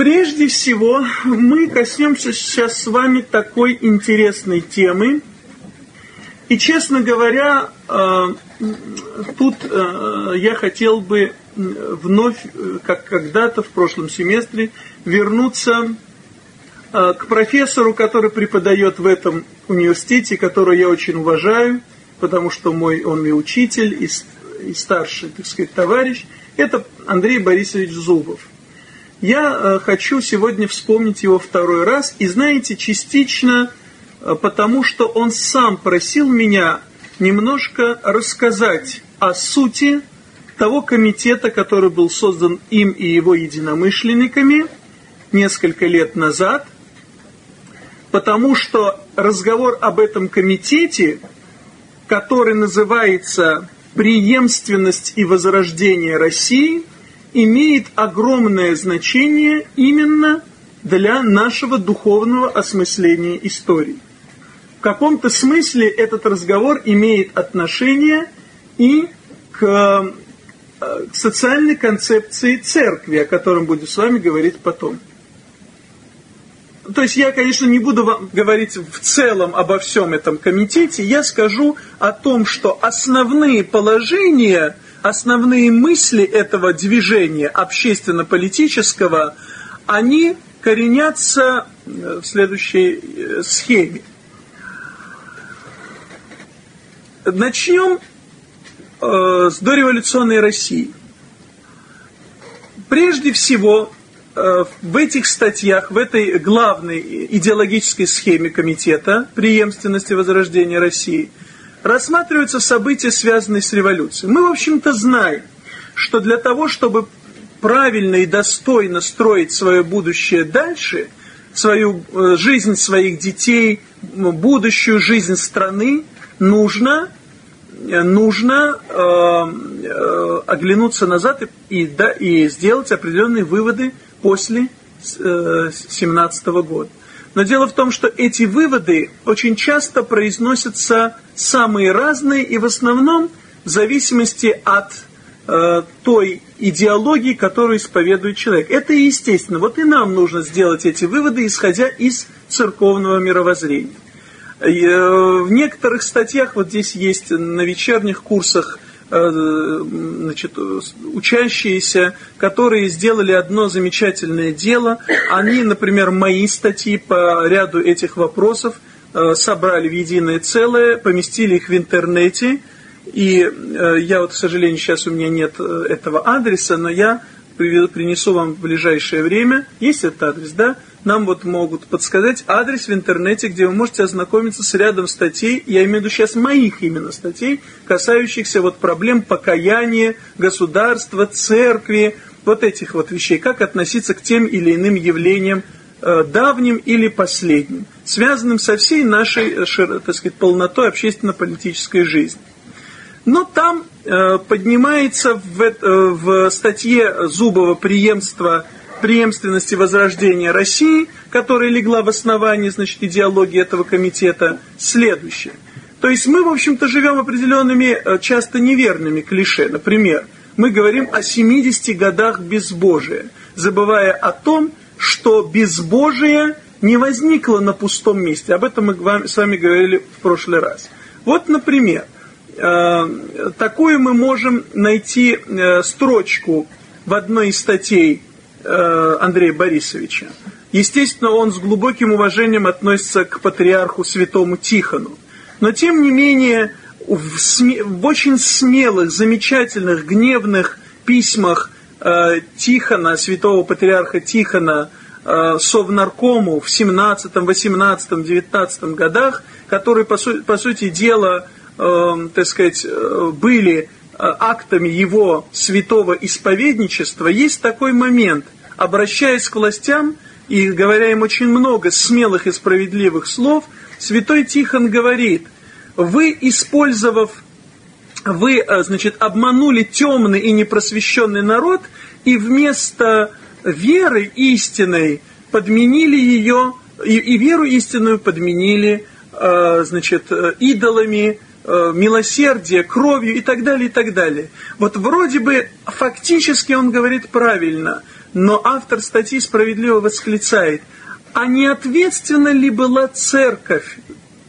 Прежде всего, мы коснемся сейчас с вами такой интересной темы. И, честно говоря, э, тут э, я хотел бы вновь, э, как когда-то в прошлом семестре, вернуться к профессору, который преподает в этом университете, которого я очень уважаю, потому что мой он и учитель, и, и старший, так сказать, товарищ. Это Андрей Борисович Зубов. Я э, хочу сегодня вспомнить его второй раз. И знаете, частично э, потому, что он сам просил меня немножко рассказать о сути того комитета, который был создан им и его единомышленниками несколько лет назад, потому что разговор об этом комитете, который называется «Преемственность и возрождение России», имеет огромное значение именно для нашего духовного осмысления истории. В каком-то смысле этот разговор имеет отношение и к, э, к социальной концепции церкви, о котором буду с вами говорить потом. То есть я, конечно, не буду вам говорить в целом обо всем этом комитете, я скажу о том, что основные положения – основные мысли этого движения общественно-политического, они коренятся э, в следующей э, схеме. Начнем э, с дореволюционной России. Прежде всего, в этих статьях, в этой главной идеологической схеме комитета преемственности возрождения России – рассматриваются события, связанные с революцией. Мы, в общем-то, знаем, что для того, чтобы правильно и достойно строить свое будущее дальше, свою э, жизнь своих детей, будущую жизнь страны, нужно, э, нужно э, э, оглянуться назад и, и, да, и сделать определенные выводы после 17 э, года. Но дело в том, что эти выводы очень часто произносятся самые разные и в основном в зависимости от э, той идеологии, которую исповедует человек. Это естественно. Вот и нам нужно сделать эти выводы, исходя из церковного мировоззрения. Э, в некоторых статьях, вот здесь есть на вечерних курсах, значит, учащиеся, которые сделали одно замечательное дело. Они, например, мои статьи по ряду этих вопросов – Э, собрали в единое целое, поместили их в интернете. И э, я вот, к сожалению, сейчас у меня нет э, этого адреса, но я принесу вам в ближайшее время. Есть этот адрес, да? Нам вот могут подсказать адрес в интернете, где вы можете ознакомиться с рядом статей, я имею в виду сейчас моих именно статей, касающихся вот проблем покаяния, государства, церкви, вот этих вот вещей, как относиться к тем или иным явлениям Э, давним или последним, связанным со всей нашей, э, так сказать, полнотой общественно-политической жизни. Но там э, поднимается в, э, в статье Зубова преемство, преемственности возрождения России, которая легла в основании значит, идеологии этого комитета, следующее. То есть мы, в общем-то, живем определенными, часто неверными клише. Например, мы говорим о 70 годах безбожия, забывая о том, что безбожие не возникло на пустом месте. Об этом мы с вами говорили в прошлый раз. Вот, например, э, такую мы можем найти э, строчку в одной из статей э, Андрея Борисовича. Естественно, он с глубоким уважением относится к патриарху святому Тихону. Но, тем не менее, в, сме- в очень смелых, замечательных, гневных письмах Э, Тихона, святого патриарха Тихона, э, совнаркому в 17, 18, 19 годах, которые, по, су по сути дела, э, так сказать, были актами его святого исповедничества, есть такой момент, обращаясь к властям и говоря им очень много смелых и справедливых слов, святой Тихон говорит, вы, использовав вы, э, значит, обманули темный и непросвещенный народ, и вместо веры истинной подменили ее, и, и веру истинную подменили, э, значит, э, идолами, милосердие, кровью и так далее, и так далее. Вот вроде бы фактически он говорит правильно, Но автор статьи справедливо восклицает, а не ответственна ли была церковь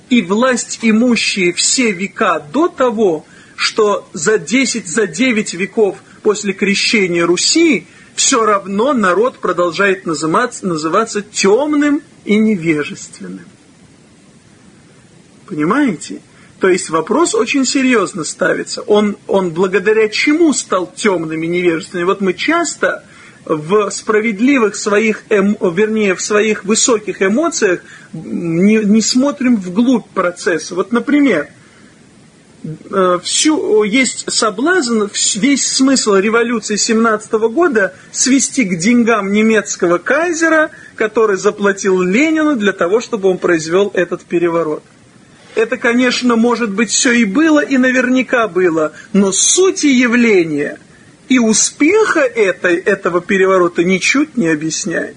и власть имущие все века до того, что за 10, за 9 веков после крещения Руси все равно народ продолжает называться, называться темным и невежественным. Понимаете? То есть вопрос очень серьезно ставится. Он, он благодаря чему стал темным и невежественным? Вот мы часто в справедливых своих, эм, вернее, в своих высоких эмоциях не, не смотрим вглубь процесса. Вот, например, э, всю, есть соблазн, весь смысл революции 17 года свести к деньгам немецкого кайзера, который заплатил Ленину для того, чтобы он произвел этот переворот. Это, конечно, может быть, все и было, и наверняка было, но сути явления – и успеха этой, этого переворота ничуть не объясняет.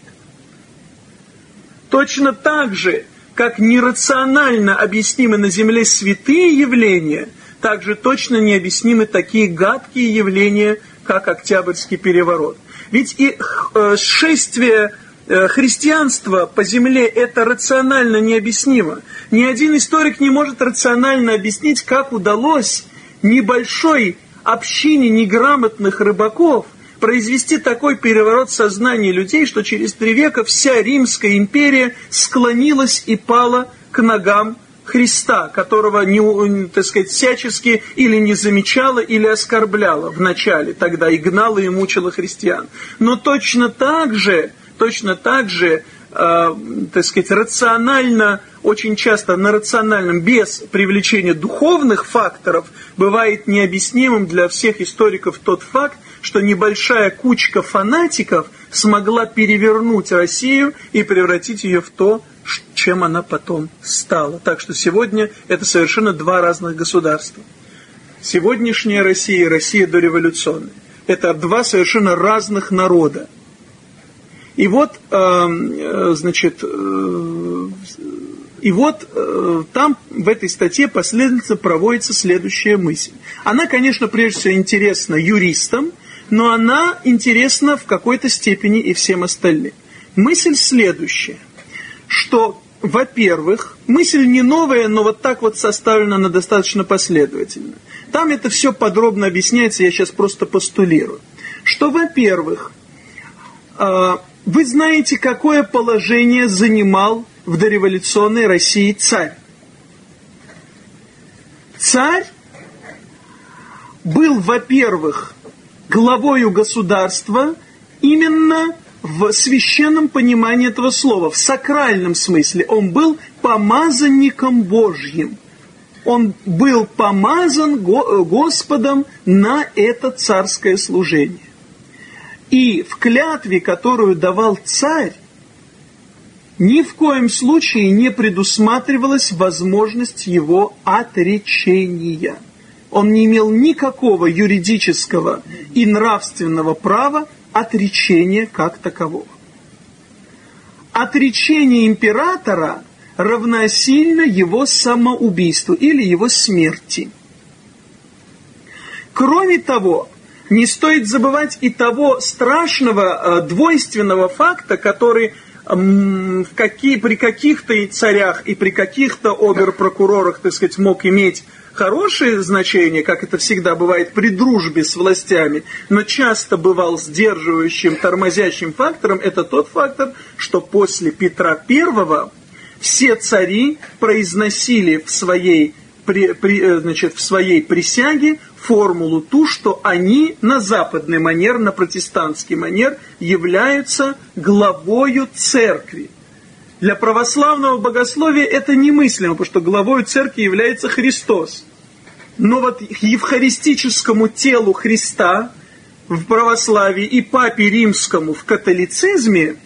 Точно так же, как нерационально объяснимы на Земле святые явления, также точно необъяснимы такие гадкие явления, как Октябрьский переворот. Ведь и э, шествие э, христианства по земле это рационально необъяснимо. Ни один историк не может рационально объяснить, как удалось небольшой общине неграмотных рыбаков произвести такой переворот сознания людей, что через три века вся Римская империя склонилась и пала к ногам Христа, которого, не, так сказать, всячески или не замечала, или оскорбляла в начале тогда, и гнала и мучила христиан. Но точно так же, точно так же э, так сказать, рационально, очень часто на рациональном, без привлечения духовных факторов, бывает необъяснимым для всех историков тот факт, что небольшая кучка фанатиков смогла перевернуть Россию и превратить ее в то, чем она потом стала. Так что сегодня это совершенно два разных государства. Сегодняшняя Россия и Россия дореволюционная. Это два совершенно разных народа. И вот, эм, э, значит, э, и вот э, там в этой статье последовательно проводится следующая мысль. Она, конечно, прежде всего интересна юристам, но она интересна в какой-то степени и всем остальным. Мысль следующая, что, во-первых, мысль не новая, но вот так вот составлена она достаточно последовательно. Там это все подробно объясняется, я сейчас просто постулирую. Что, во-первых, вы знаете, какое положение занимал в дореволюционной России царь? Царь был, во-первых, главою государства именно в священном понимании этого слова, в сакральном смысле. Он был помазанником Божьим. Он был помазан Господом на это царское служение. И в клятве, которую давал царь, ни в коем случае не предусматривалась возможность его отречения. Он не имел никакого юридического и нравственного права отречения как такового. Отречение императора равносильно его самоубийству или его смерти. Кроме того, не стоит забывать и того страшного э, двойственного факта, который в какие, при каких-то царях и при каких-то оберпрокурорах, так сказать, мог иметь хорошее значение, как это всегда бывает при дружбе с властями, но часто бывал сдерживающим, тормозящим фактором, это тот фактор, что после Петра I все цари произносили в своей, при, при, э, значит, в своей присяге формулу ту, что они на западный манер, на протестантский манер являются главою церкви. Для православного богословия это немыслимо, потому что главой церкви является Христос. Но вот евхаристическому телу Христа в православии и папе римскому в католицизме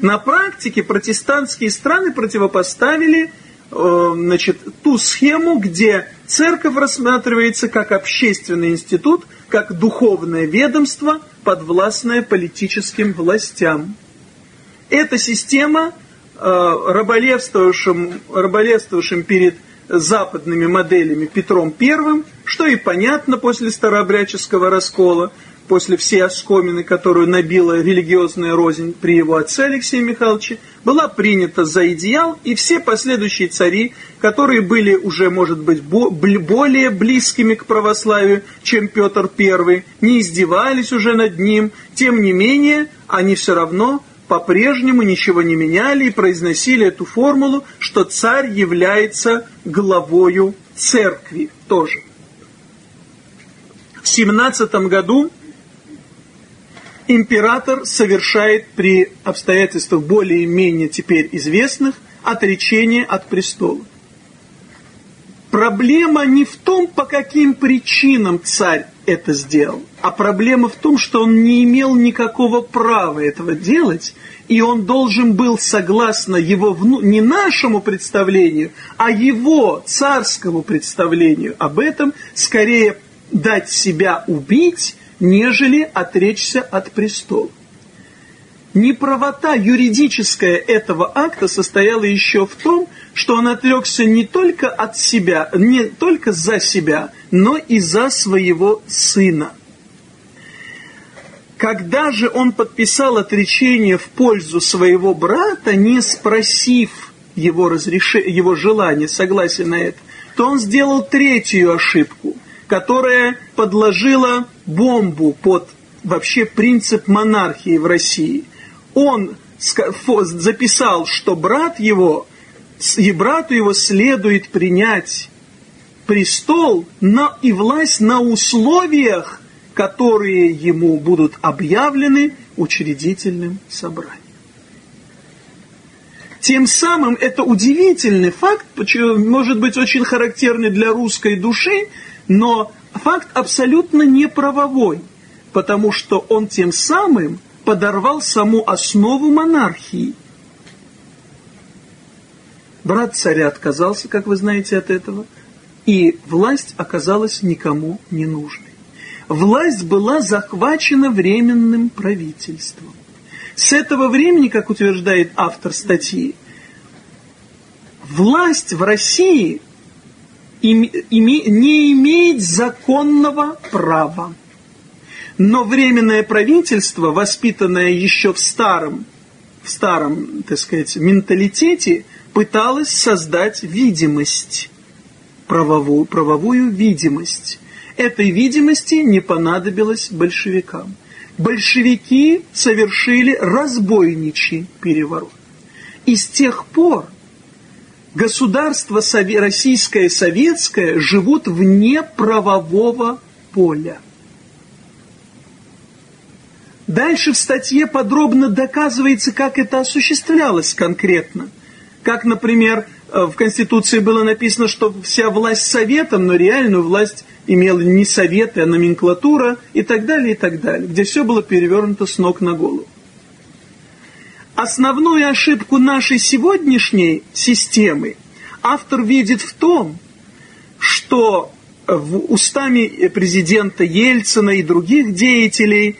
на практике протестантские страны противопоставили значит, ту схему, где церковь рассматривается как общественный институт, как духовное ведомство, подвластное политическим властям. Эта система, э, раболевствовавшим, раболевствовавшим перед западными моделями Петром I, что и понятно после старообрядческого раскола, после всей оскомины, которую набила религиозная рознь при его отце Алексее Михайловиче, была принята за идеал, и все последующие цари, которые были уже, может быть, более близкими к православию, чем Петр I, не издевались уже над ним, тем не менее, они все равно по-прежнему ничего не меняли и произносили эту формулу, что царь является главою церкви тоже. В 17 году император совершает при обстоятельствах более-менее теперь известных отречение от престола. Проблема не в том, по каким причинам царь это сделал, а проблема в том, что он не имел никакого права этого делать, и он должен был, согласно его, не нашему представлению, а его царскому представлению об этом, скорее дать себя убить, нежели отречься от престола. Неправота юридическая этого акта состояла еще в том, что он отрекся не только от себя, не только за себя, но и за своего сына. Когда же он подписал отречение в пользу своего брата, не спросив его, разреш... его желания, согласия на это, то он сделал третью ошибку, которая подложила бомбу под вообще принцип монархии в России. Он записал, что брат его, и брату его следует принять престол на, и власть на условиях, которые ему будут объявлены учредительным собранием. Тем самым это удивительный факт, может быть очень характерный для русской души, но факт абсолютно неправовой, потому что он тем самым подорвал саму основу монархии. Брат царя отказался, как вы знаете, от этого, и власть оказалась никому не нужной. Власть была захвачена временным правительством. С этого времени, как утверждает автор статьи, власть в России не имеет законного права. Но временное правительство, воспитанное еще в старом, в старом, так сказать, менталитете, пыталось создать видимость, правовую, правовую видимость. Этой видимости не понадобилось большевикам. Большевики совершили разбойничий переворот. И с тех пор государство российское советское живут вне правового поля. Дальше в статье подробно доказывается, как это осуществлялось конкретно. Как, например, э, в Конституции было написано, что вся власть советом, но реальную власть имела не советы, а номенклатура и так далее, и так далее, где все было перевернуто с ног на голову. Основную ошибку нашей сегодняшней системы автор видит в том, что в устами президента Ельцина и других деятелей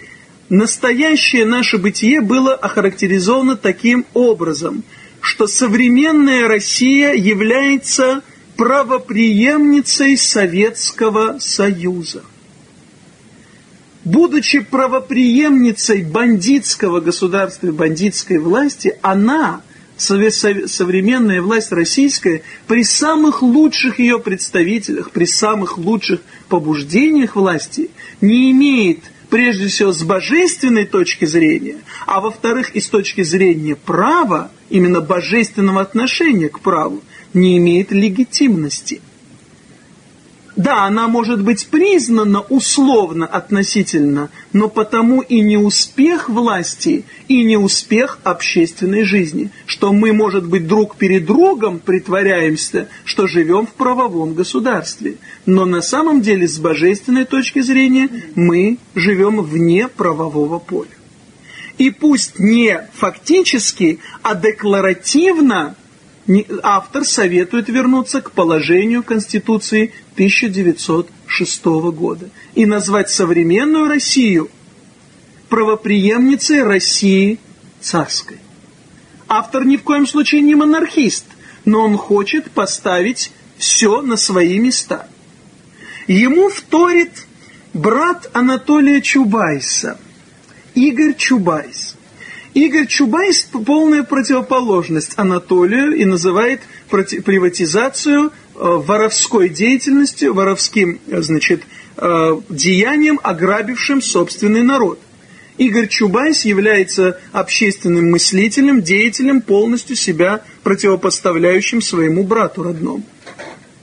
настоящее наше бытие было охарактеризовано таким образом, что современная Россия является правоприемницей Советского Союза будучи правоприемницей бандитского государства и бандитской власти, она, современная власть российская, при самых лучших ее представителях, при самых лучших побуждениях власти, не имеет прежде всего с божественной точки зрения, а во-вторых и с точки зрения права, именно божественного отношения к праву, не имеет легитимности – да, она может быть признана условно относительно, но потому и не успех власти, и не успех общественной жизни, что мы, может быть, друг перед другом притворяемся, что живем в правовом государстве. Но на самом деле, с божественной точки зрения, мы живем вне правового поля. И пусть не фактически, а декларативно автор советует вернуться к положению Конституции 1906 года и назвать современную Россию правоприемницей России царской. Автор ни в коем случае не монархист, но он хочет поставить все на свои места. Ему вторит брат Анатолия Чубайса, Игорь Чубайс. Игорь Чубайс – полная противоположность Анатолию и называет приватизацию воровской деятельностью, воровским, значит, э, деянием, ограбившим собственный народ. Игорь Чубайс является общественным мыслителем, деятелем, полностью себя противопоставляющим своему брату родному.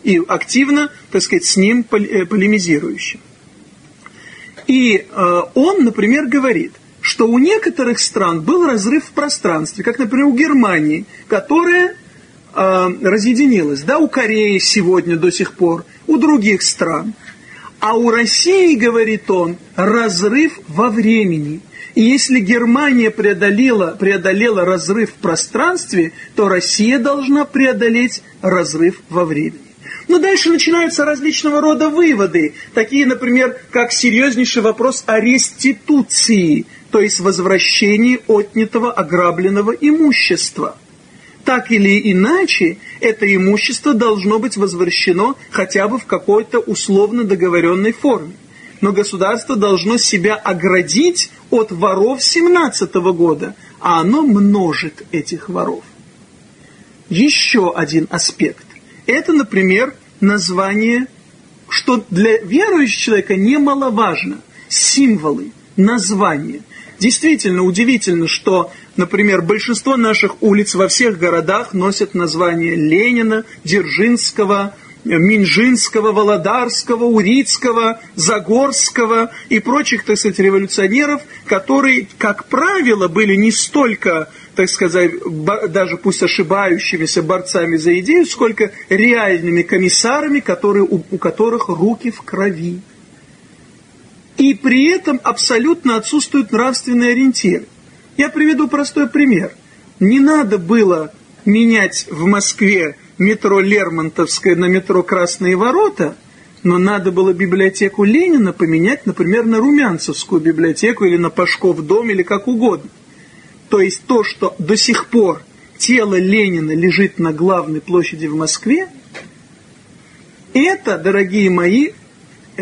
И активно, так сказать, с ним э, полемизирующим. И он, например, говорит, что у некоторых стран был разрыв в пространстве, как, например, у Германии, которая э, разъединилась, да, у Кореи сегодня до сих пор, у других стран. А у России, говорит он, разрыв во времени. И если Германия преодолела, преодолела разрыв в пространстве, то Россия должна преодолеть разрыв во времени. Но дальше начинаются различного рода выводы, такие, например, как серьезнейший вопрос о реституции, то есть возвращении отнятого ограбленного имущества. Так или иначе, это имущество должно быть возвращено хотя бы в какой-то условно договоренной форме. Но государство должно себя оградить от воров 17 года, а оно множит этих воров. Еще один аспект. Это, например, название, что для верующего человека немаловажно. Символы, названия. Действительно удивительно, что, например, большинство наших улиц во всех городах носят название Ленина, Дзержинского, Минжинского, Володарского, Урицкого, Загорского и прочих, так сказать, революционеров, которые, как правило, были не столько, так сказать, даже пусть ошибающимися борцами за идею, сколько реальными комиссарами, которые, у, у которых руки в крови и при этом абсолютно отсутствуют нравственные ориентиры. Я приведу простой пример. Не надо было менять в Москве метро Лермонтовское на метро Красные ворота, но надо было библиотеку Ленина поменять, например, на Румянцевскую библиотеку или на Пашков дом или как угодно. То есть то, что до сих пор тело Ленина лежит на главной площади в Москве, это, дорогие мои,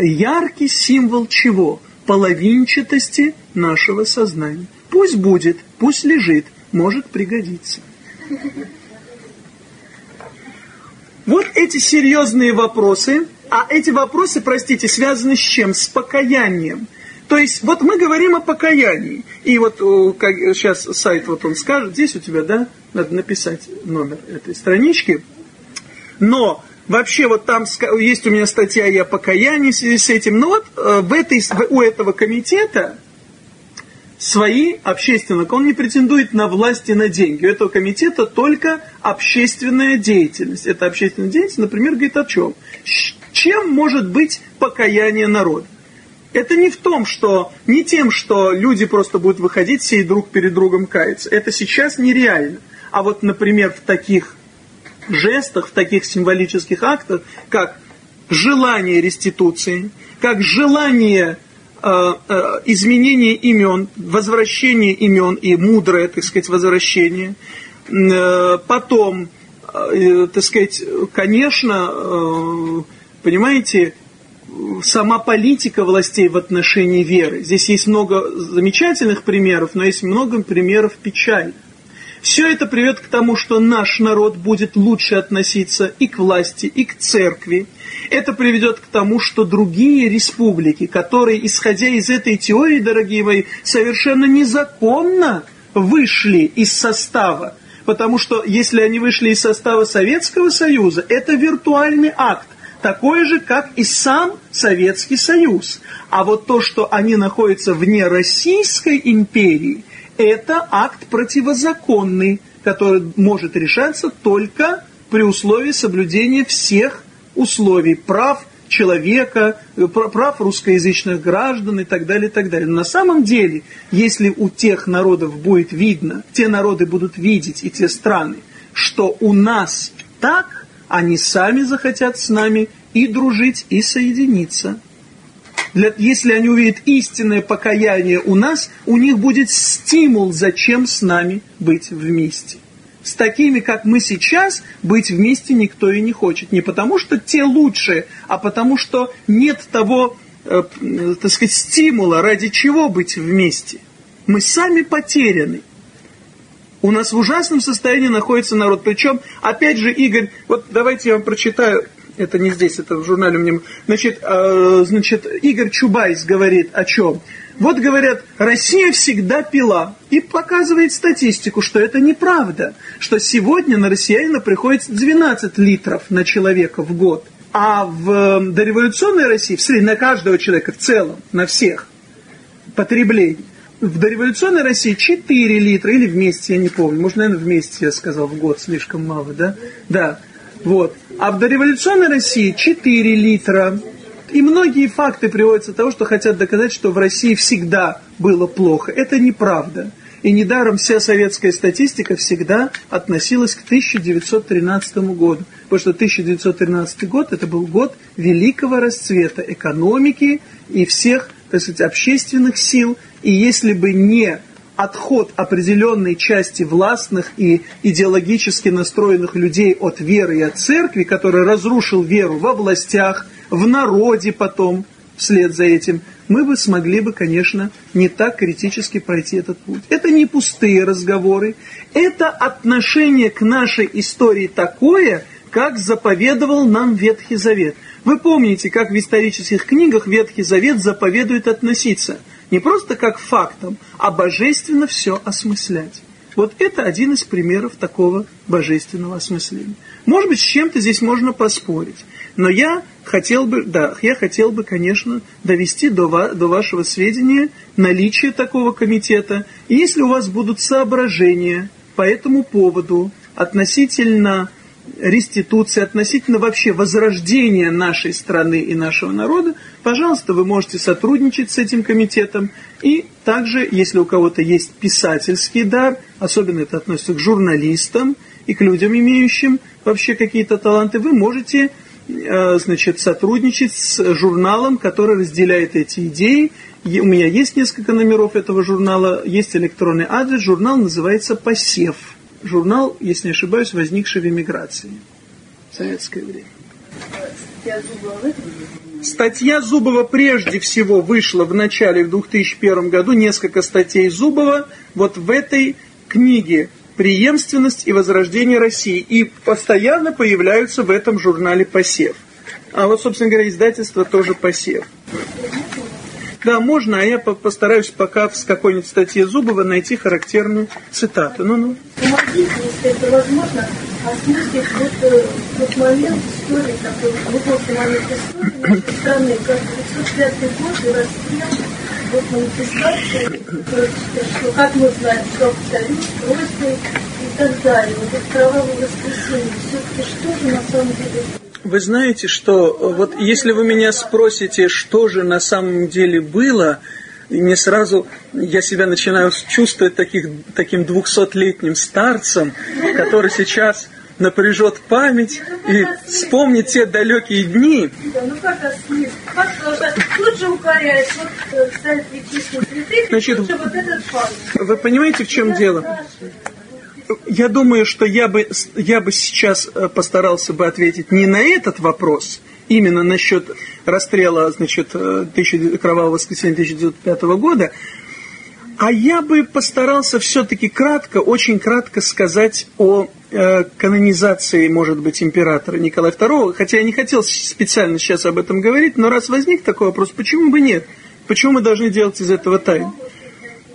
яркий символ чего? Половинчатости нашего сознания. Пусть будет, пусть лежит, может пригодиться. Вот эти серьезные вопросы, а эти вопросы, простите, связаны с чем? С покаянием. То есть, вот мы говорим о покаянии. И вот как, сейчас сайт вот он скажет, здесь у тебя, да, надо написать номер этой странички. Но Вообще вот там есть у меня статья и о покаянии в связи с этим. Но вот э, в этой, у этого комитета свои общественные, он не претендует на власть и на деньги. У этого комитета только общественная деятельность. Это общественная деятельность, например, говорит о чем? Чем может быть покаяние народа? Это не в том, что, не тем, что люди просто будут выходить все и друг перед другом каяться. Это сейчас нереально. А вот, например, в таких жестах, в таких символических актах, как желание реституции, как желание э, э, изменения имен, возвращения имен и мудрое, так сказать, возвращение. Э, потом, э, так сказать, конечно, э, понимаете, сама политика властей в отношении веры. Здесь есть много замечательных примеров, но есть много примеров печальных. Все это приведет к тому, что наш народ будет лучше относиться и к власти, и к церкви. Это приведет к тому, что другие республики, которые, исходя из этой теории, дорогие мои, совершенно незаконно вышли из состава, потому что если они вышли из состава Советского Союза, это виртуальный акт, такой же, как и сам Советский Союз. А вот то, что они находятся вне Российской империи, это акт противозаконный, который может решаться только при условии соблюдения всех условий, прав человека, прав русскоязычных граждан и так далее, и так далее. Но на самом деле, если у тех народов будет видно, те народы будут видеть и те страны, что у нас так, они сами захотят с нами и дружить, и соединиться если они увидят истинное покаяние у нас, у них будет стимул, зачем с нами быть вместе. С такими, как мы сейчас, быть вместе никто и не хочет. Не потому, что те лучшие, а потому, что нет того э, так сказать, стимула, ради чего быть вместе. Мы сами потеряны. У нас в ужасном состоянии находится народ. Причем, опять же, Игорь, вот давайте я вам прочитаю, это не здесь, это в журнале у меня. Значит, э, значит Игорь Чубайс говорит о чем? Вот говорят, Россия всегда пила. И показывает статистику, что это неправда. Что сегодня на россиянина приходится 12 литров на человека в год. А в э, дореволюционной России, в среднем на каждого человека в целом, на всех потребление, в дореволюционной России 4 литра, или вместе, я не помню, может, наверное, вместе я сказал в год, слишком мало, да? Да, вот. А в дореволюционной России 4 литра. И многие факты приводятся того, что хотят доказать, что в России всегда было плохо. Это неправда. И недаром вся советская статистика всегда относилась к 1913 году. Потому что 1913 год это был год великого расцвета экономики и всех, так сказать, общественных сил. И если бы не отход определенной части властных и идеологически настроенных людей от веры и от церкви, который разрушил веру во властях, в народе потом, вслед за этим, мы бы смогли бы, конечно, не так критически пройти этот путь. Это не пустые разговоры, это отношение к нашей истории такое, как заповедовал нам Ветхий Завет. Вы помните, как в исторических книгах Ветхий Завет заповедует относиться – не просто как фактом, а божественно все осмыслять. Вот это один из примеров такого божественного осмысления. Может быть, с чем-то здесь можно поспорить. Но я хотел бы, да, я хотел бы, конечно, довести до, ва, до вашего сведения наличие такого комитета. И если у вас будут соображения по этому поводу относительно реституции, относительно вообще возрождения нашей страны и нашего народа, пожалуйста, вы можете сотрудничать с этим комитетом. И также, если у кого-то есть писательский дар, особенно это относится к журналистам и к людям, имеющим вообще какие-то таланты, вы можете э, значит, сотрудничать с журналом, который разделяет эти идеи. У меня есть несколько номеров этого журнала, есть электронный адрес, журнал называется «Посев» журнал, если не ошибаюсь, возникший в эмиграции в советское время. Статья Зубова прежде всего вышла в начале, в 2001 году, несколько статей Зубова вот в этой книге «Преемственность и возрождение России». И постоянно появляются в этом журнале «Посев». А вот, собственно говоря, издательство тоже «Посев». Да, можно, а я постараюсь пока с какой-нибудь статьи Зубова найти характерную цитату. Ну-ну. Помогите, если это возможно, осмыслить вот э, тот момент истории, такой глубокий момент истории страны, как 505 год и расстрел, вот манифестация, что, как мы знаем, что союз, просьбы и так далее. Вот это кровавое воскресенье. Все-таки что же на самом деле вы знаете, что вот если вы меня спросите, что же на самом деле было, мне сразу, я себя начинаю чувствовать таких, таким двухсотлетним старцем, который сейчас напряжет память и вспомнит те далекие дни. Ну ставит Значит, вы понимаете, в чем дело? Я думаю, что я бы, я бы сейчас э, постарался бы ответить не на этот вопрос, именно насчет расстрела, значит, э, тысячи, кровавого воскресенья 1905 года, а я бы постарался все-таки кратко, очень кратко сказать о э, канонизации, может быть, императора Николая II, хотя я не хотел специально сейчас об этом говорить, но раз возник такой вопрос, почему бы нет? Почему мы должны делать из этого тайну?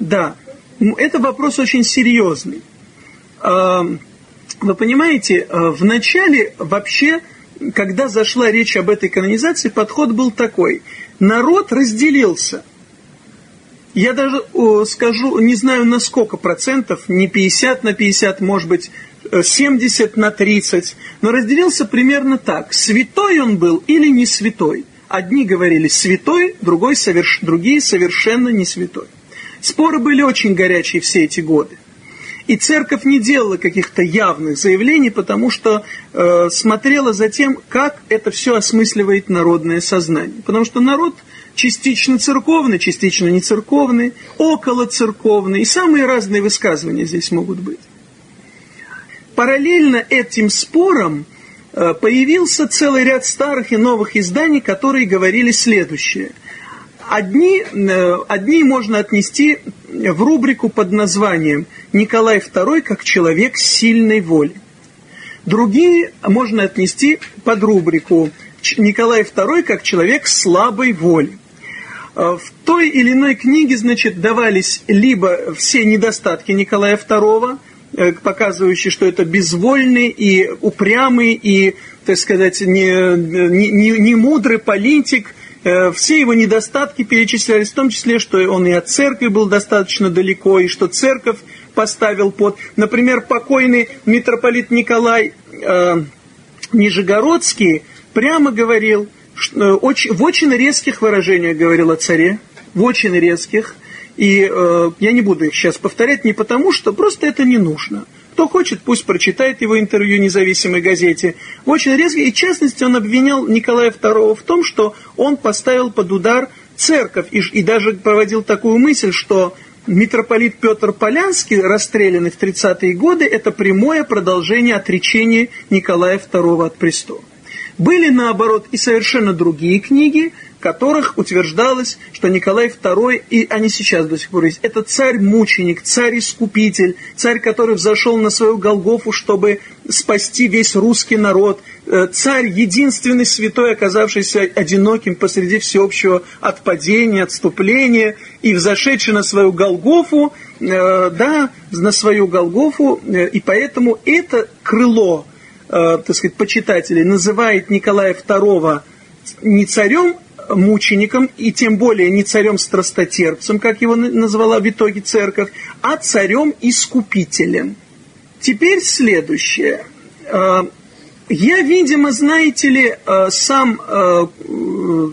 Да, это вопрос очень серьезный. Эм, вы понимаете, э, в начале вообще, когда зашла речь об этой канонизации, подход был такой. Народ разделился. Я даже скажу, не знаю на сколько процентов, не 50 на 50, может быть, 70 на 30, но разделился примерно так. Святой он был или не святой? Одни говорили святой, другой соверш... другие совершенно не святой. Споры были очень горячие все эти годы. И церковь не делала каких-то явных заявлений, потому что э, смотрела за тем, как это все осмысливает народное сознание. Потому что народ частично церковный, частично не церковный, около церковный, и самые разные высказывания здесь могут быть. Параллельно этим спорам э, появился целый ряд старых и новых изданий, которые говорили следующее. Одни, э, одни можно отнести в рубрику под названием «Николай II как человек сильной воли». Другие можно отнести под рубрику «Николай II как человек слабой воли». Э, в той или иной книге, значит, давались либо все недостатки Николая II, э, показывающие, что это безвольный и упрямый, и, так сказать, не, не, не, мудрый политик, все его недостатки перечислялись, в том числе, что он и от церкви был достаточно далеко, и что церковь поставил под... Например, покойный митрополит Николай э, Нижегородский прямо говорил, Э, в очень резких выражениях говорил о царе, в очень резких. И э, я не буду их сейчас повторять не потому, что просто это не нужно. Кто хочет, пусть прочитает его интервью независимой газете. Очень резко, и в частности он обвинял Николая II в том, что он поставил под удар церковь, и, и даже проводил такую мысль, что митрополит Петр Полянский, расстрелянный в 30-е годы, это прямое продолжение отречения Николая II от престола. Были, наоборот, и совершенно другие книги, которых утверждалось, что Николай II, и они сейчас до сих пор есть, это царь-мученик, царь-искупитель, царь, который взошел на свою Голгофу, чтобы спасти весь русский народ, э, царь, единственный святой, оказавшийся одиноким посреди всеобщего отпадения, отступления, и взошедший на свою Голгофу, э, да, на свою Голгофу, э, и поэтому это крыло так сказать, почитателей называет Николая II не царем, мучеником, и тем более не царем-страстотерпцем, как его назвала в итоге церковь, а царем-искупителем. Теперь следующее. Э, я, видимо, знаете ли, э, сам, э,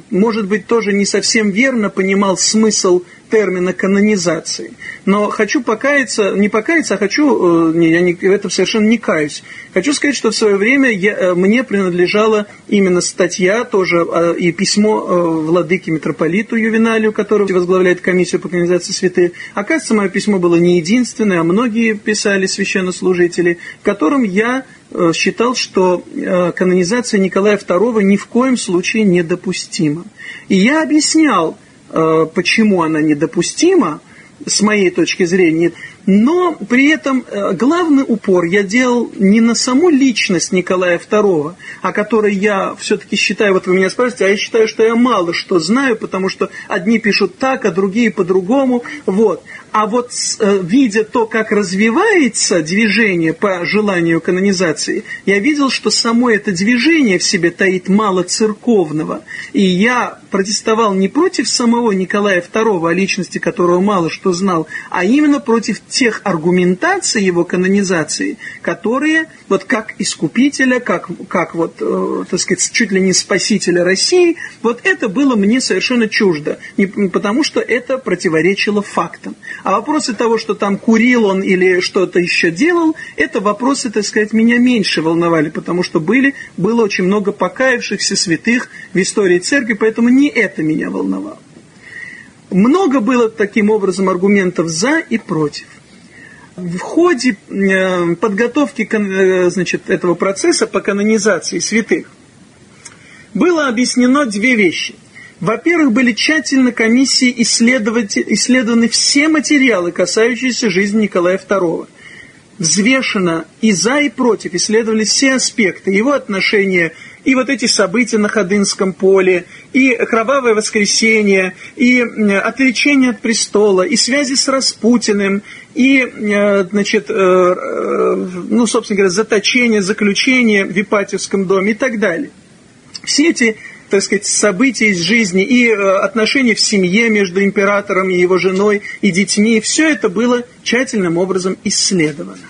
может быть, тоже не совсем верно понимал смысл термина канонизации. Но хочу покаяться, не покаяться, а хочу, э, не, я не, в этом совершенно не каюсь. Хочу сказать, что в свое время я, э, мне принадлежала именно статья тоже э, и письмо владыке митрополиту Ювеналию, который возглавляет комиссию по канонизации святых. Оказывается, мое письмо было не единственное, а многие писали священнослужители, в котором я считал, что канонизация Николая II ни в коем случае недопустима. И я объяснял, почему она недопустима, с моей точки зрения, но при этом э, главный упор я делал не на саму личность Николая II, о которой я все-таки считаю, вот вы меня спрашиваете, а я считаю, что я мало что знаю, потому что одни пишут так, а другие по-другому, вот. А вот э, видя то, как развивается движение по желанию канонизации, я видел, что само это движение в себе таит мало церковного. И я протестовал не против самого Николая II, о личности которого мало что знал, а именно против тех аргументаций его канонизации, которые вот как искупителя, как, как вот, э, так сказать, чуть ли не спасителя России, вот это было мне совершенно чуждо, не, потому что это противоречило фактам. А вопросы того, что там курил он или что-то еще делал, это вопросы, так сказать, меня меньше волновали, потому что были, было очень много покаявшихся святых в истории церкви, поэтому не это меня волновало. Много было таким образом аргументов за и против. В ходе э, подготовки э, значит, этого процесса по канонизации святых было объяснено две вещи – во-первых, были тщательно комиссии исследованы все материалы, касающиеся жизни Николая II. Взвешено и за, и против, исследовали все аспекты его отношения и вот эти события на Ходынском поле, и кровавое воскресенье, и отречение от престола, и связи с Распутиным, и, э, значит, э, э, ну, собственно говоря, заточение, заключение в Ипатьевском доме и так далее. Все эти так сказать, события из жизни и э, отношения в семье между императором и его женой и детьми, все это было тщательным образом исследовано.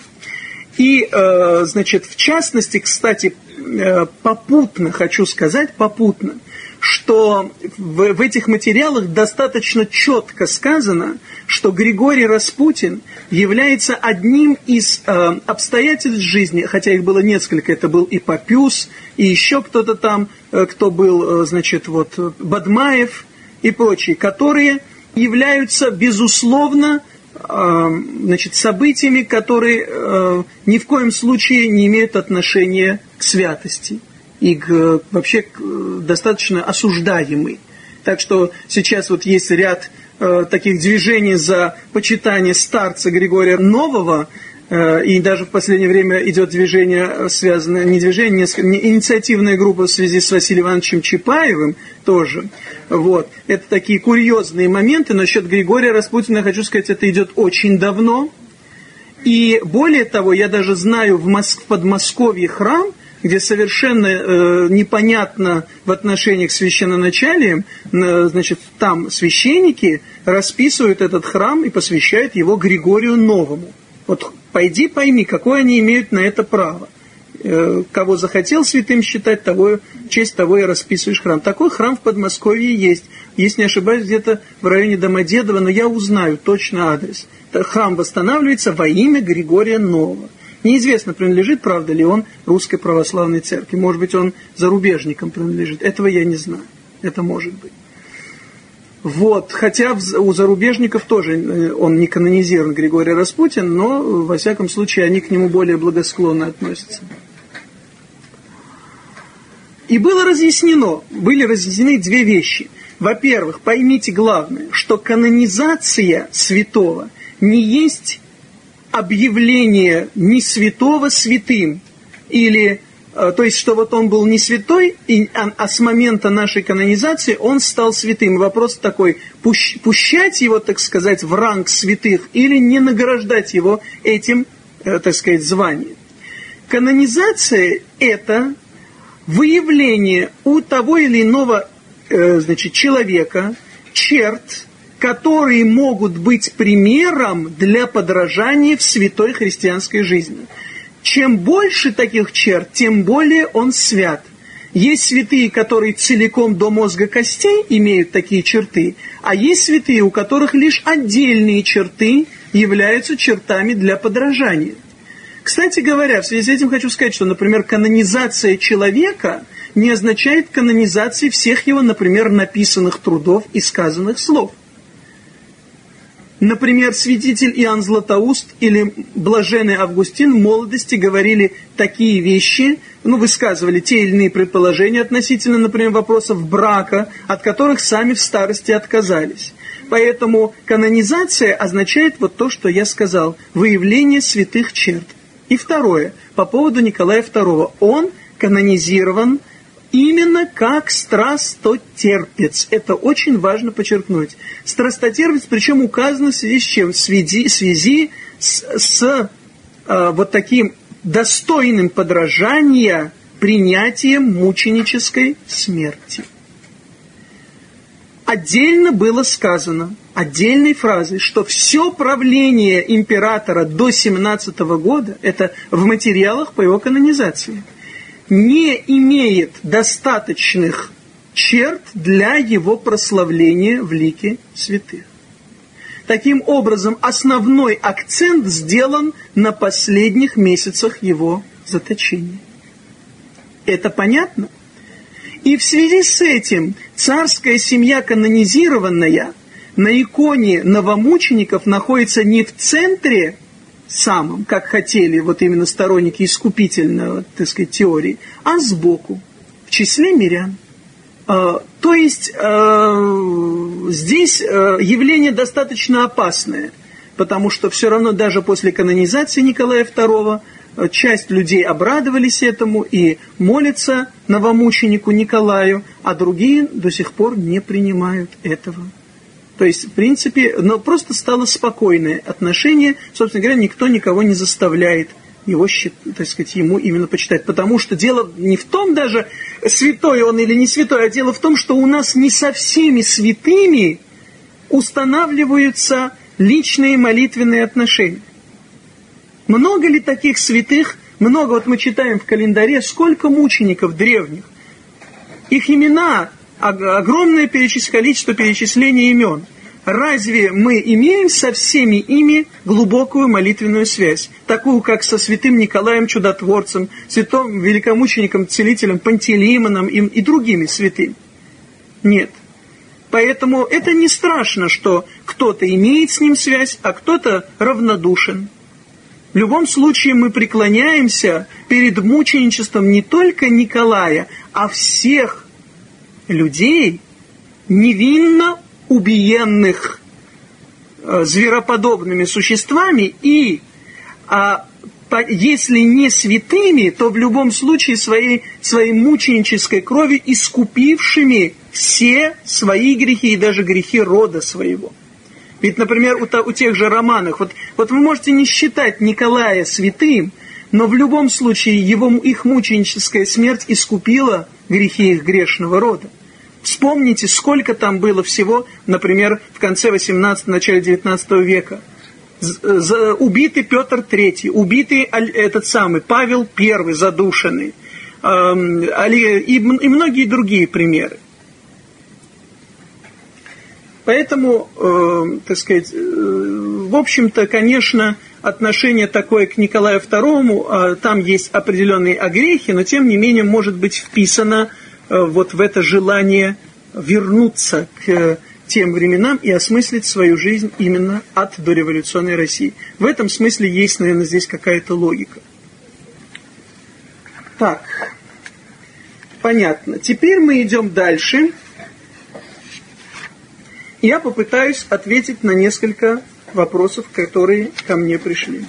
И, э, значит, в частности, кстати, э, попутно, хочу сказать, попутно, что в, в этих материалах достаточно четко сказано, что Григорий Распутин является одним из э, обстоятельств жизни, хотя их было несколько, это был и Папюс, и еще кто-то там, э, кто был, э, значит, вот, Бадмаев и прочие, которые являются, безусловно, э, значит, событиями, которые э, ни в коем случае не имеют отношения к святости и к, вообще достаточно осуждаемый. Так что сейчас вот есть ряд э, таких движений за почитание старца Григория Нового, э, и даже в последнее время идет движение, связанное, не движение, не инициативная группа в связи с Василием Ивановичем Чапаевым тоже. Вот. Это такие курьезные моменты. Насчет Григория Распутина, хочу сказать, это идет очень давно. И более того, я даже знаю в, Моск... Подмосковье храм, где совершенно э, непонятно в отношениях с священноначалием, э, значит, там священники расписывают этот храм и посвящают его Григорию Новому. Вот пойди пойми, какое они имеют на это право. Э, кого захотел святым считать, того, честь того и расписываешь храм. Такой храм в Подмосковье есть. Если не ошибаюсь, где-то в районе Домодедова, но я узнаю точно адрес. Храм восстанавливается во имя Григория Нового. Неизвестно, принадлежит, правда ли он русской православной церкви. Может быть, он зарубежникам принадлежит. Этого я не знаю. Это может быть. Вот, хотя у зарубежников тоже э, он не канонизирован, Григорий Распутин, но, во всяком случае, они к нему более благосклонно относятся. И было разъяснено, были разъяснены две вещи. Во-первых, поймите главное, что канонизация святого не есть объявление не святого святым, или, э, то есть, что вот он был не святой, и, а, а с момента нашей канонизации он стал святым. вопрос такой, пущ, пущать его, так сказать, в ранг святых, или не награждать его этим, э, так сказать, званием. Канонизация – это выявление у того или иного э, значит, человека черт, которые могут быть примером для подражания в святой христианской жизни. Чем больше таких черт, тем более он свят. Есть святые, которые целиком до мозга костей имеют такие черты, а есть святые, у которых лишь отдельные черты являются чертами для подражания. Кстати говоря, в связи с этим хочу сказать, что, например, канонизация человека не означает канонизации всех его, например, написанных трудов и сказанных слов. Например, святитель Иоанн Златоуст или блаженный Августин в молодости говорили такие вещи, ну, высказывали те или иные предположения относительно, например, вопросов брака, от которых сами в старости отказались. Поэтому канонизация означает вот то, что я сказал, выявление святых черт. И второе, по поводу Николая II. Он канонизирован именно как страстотерпец. Это очень важно подчеркнуть. Страстотерпец, причем указано в связи с чем? В связи, в связи с, с э, вот таким достойным подражания принятием мученической смерти. Отдельно было сказано, отдельной фразой, что все правление императора до 17 года, это в материалах по его канонизации – не имеет достаточных черт для его прославления в лике святых. Таким образом, основной акцент сделан на последних месяцах его заточения. Это понятно? И в связи с этим царская семья канонизированная на иконе новомучеников находится не в центре самым, как хотели вот именно сторонники искупительной, так сказать, теории, а сбоку, в числе мирян. А, то есть а, здесь а, явление достаточно опасное, потому что все равно даже после канонизации Николая II часть людей обрадовались этому и молятся новомученику Николаю, а другие до сих пор не принимают этого. То есть, в принципе, но просто стало спокойное отношение. Собственно говоря, никто никого не заставляет его, так сказать, ему именно почитать. Потому что дело не в том даже, святой он или не святой, а дело в том, что у нас не со всеми святыми устанавливаются личные молитвенные отношения. Много ли таких святых? Много, вот мы читаем в календаре, сколько мучеников древних. Их имена огромное количество перечисления имен. Разве мы имеем со всеми ими глубокую молитвенную связь, такую, как со святым Николаем Чудотворцем, святым великомучеником, целителем Пантелеймоном и, и другими святыми? Нет. Поэтому это не страшно, что кто-то имеет с ним связь, а кто-то равнодушен. В любом случае мы преклоняемся перед мученичеством не только Николая, а всех людей, невинно убиенных э, звероподобными существами и а, если не святыми, то в любом случае своей, своей мученической крови искупившими все свои грехи и даже грехи рода своего. Ведь, например, у, у тех же романах, вот, вот вы можете не считать Николая святым, но в любом случае его, их мученическая смерть искупила грехи их грешного рода. Вспомните, сколько там было всего, например, в конце 18 начале 19 века. Убитый Петр III, убитый этот самый Павел I задушенный, и многие другие примеры. Поэтому, э, так сказать, э, в общем-то, конечно, отношение такое к Николаю II, э, там есть определенные огрехи, но тем не менее может быть вписано э, вот в это желание вернуться к тем временам и осмыслить свою жизнь именно от дореволюционной России. В этом смысле есть, наверное, здесь какая-то логика. Так, понятно. Теперь мы идем дальше я попытаюсь ответить на несколько вопросов, которые ко мне пришли.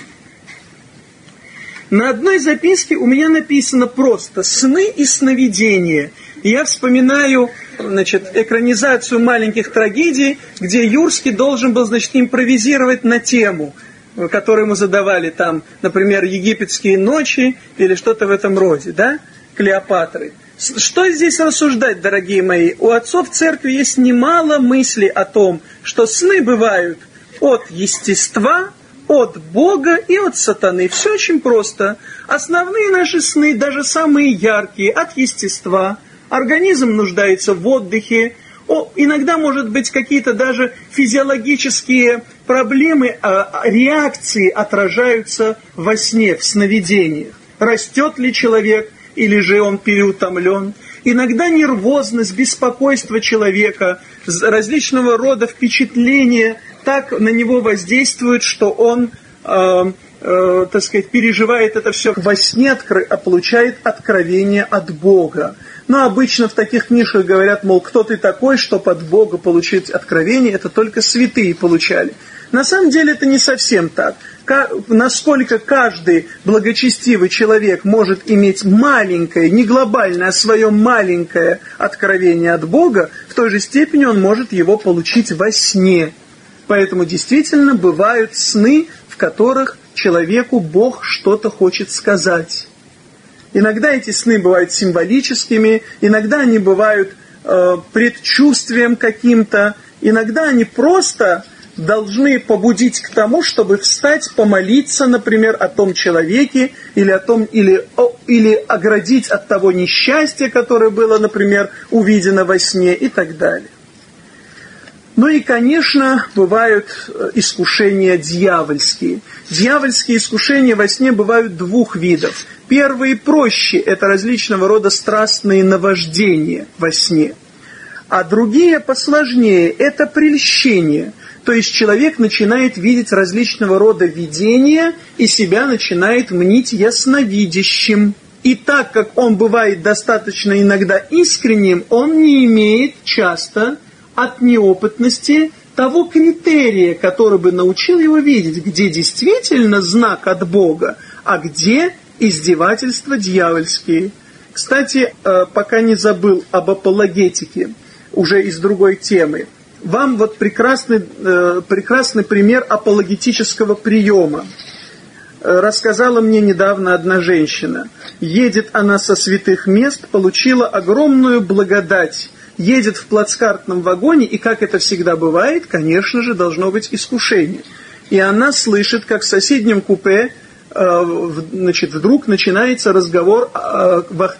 На одной записке у меня написано просто «сны и сновидения». Я вспоминаю значит, экранизацию маленьких трагедий, где Юрский должен был значит, импровизировать на тему, которую ему задавали там, например, «Египетские ночи» или что-то в этом роде, да, Клеопатры. Что здесь рассуждать, дорогие мои? У отцов церкви есть немало мыслей о том, что сны бывают от естества, от Бога и от сатаны. Все очень просто. Основные наши сны, даже самые яркие, от естества. Организм нуждается в отдыхе. О, иногда, может быть, какие-то даже физиологические проблемы, а, реакции отражаются во сне, в сновидениях. Растет ли человек – или же он переутомлен. Иногда нервозность, беспокойство человека, различного рода впечатления так на него воздействуют, что он, э, э, так сказать, переживает это все во сне, а получает откровение от Бога. Но обычно в таких книжках говорят, мол, кто ты такой, чтобы от Бога получить откровение, это только святые получали. На самом деле это не совсем так. Насколько каждый благочестивый человек может иметь маленькое, не глобальное, а свое маленькое откровение от Бога, в той же степени он может его получить во сне. Поэтому действительно бывают сны, в которых человеку Бог что-то хочет сказать. Иногда эти сны бывают символическими, иногда они бывают э, предчувствием каким-то, иногда они просто должны побудить к тому, чтобы встать, помолиться, например, о том человеке, или о том, или, о, или оградить от того несчастья, которое было, например, увидено во сне и так далее. Ну и, конечно, бывают э, искушения дьявольские. Дьявольские искушения во сне бывают двух видов. Первые проще – это различного рода страстные наваждения во сне. А другие посложнее – это прельщение – то есть человек начинает видеть различного рода видения и себя начинает мнить ясновидящим. И так как он бывает достаточно иногда искренним, он не имеет часто от неопытности того критерия, который бы научил его видеть, где действительно знак от Бога, а где издевательства дьявольские. Кстати, э, пока не забыл об апологетике, уже из другой темы – вам вот прекрасный, э, прекрасный пример апологетического приема. Э, рассказала мне недавно одна женщина. Едет она со святых мест, получила огромную благодать. Едет в плацкартном вагоне, и как это всегда бывает, конечно же, должно быть искушение. И она слышит, как в соседнем купе э, значит, вдруг начинается разговор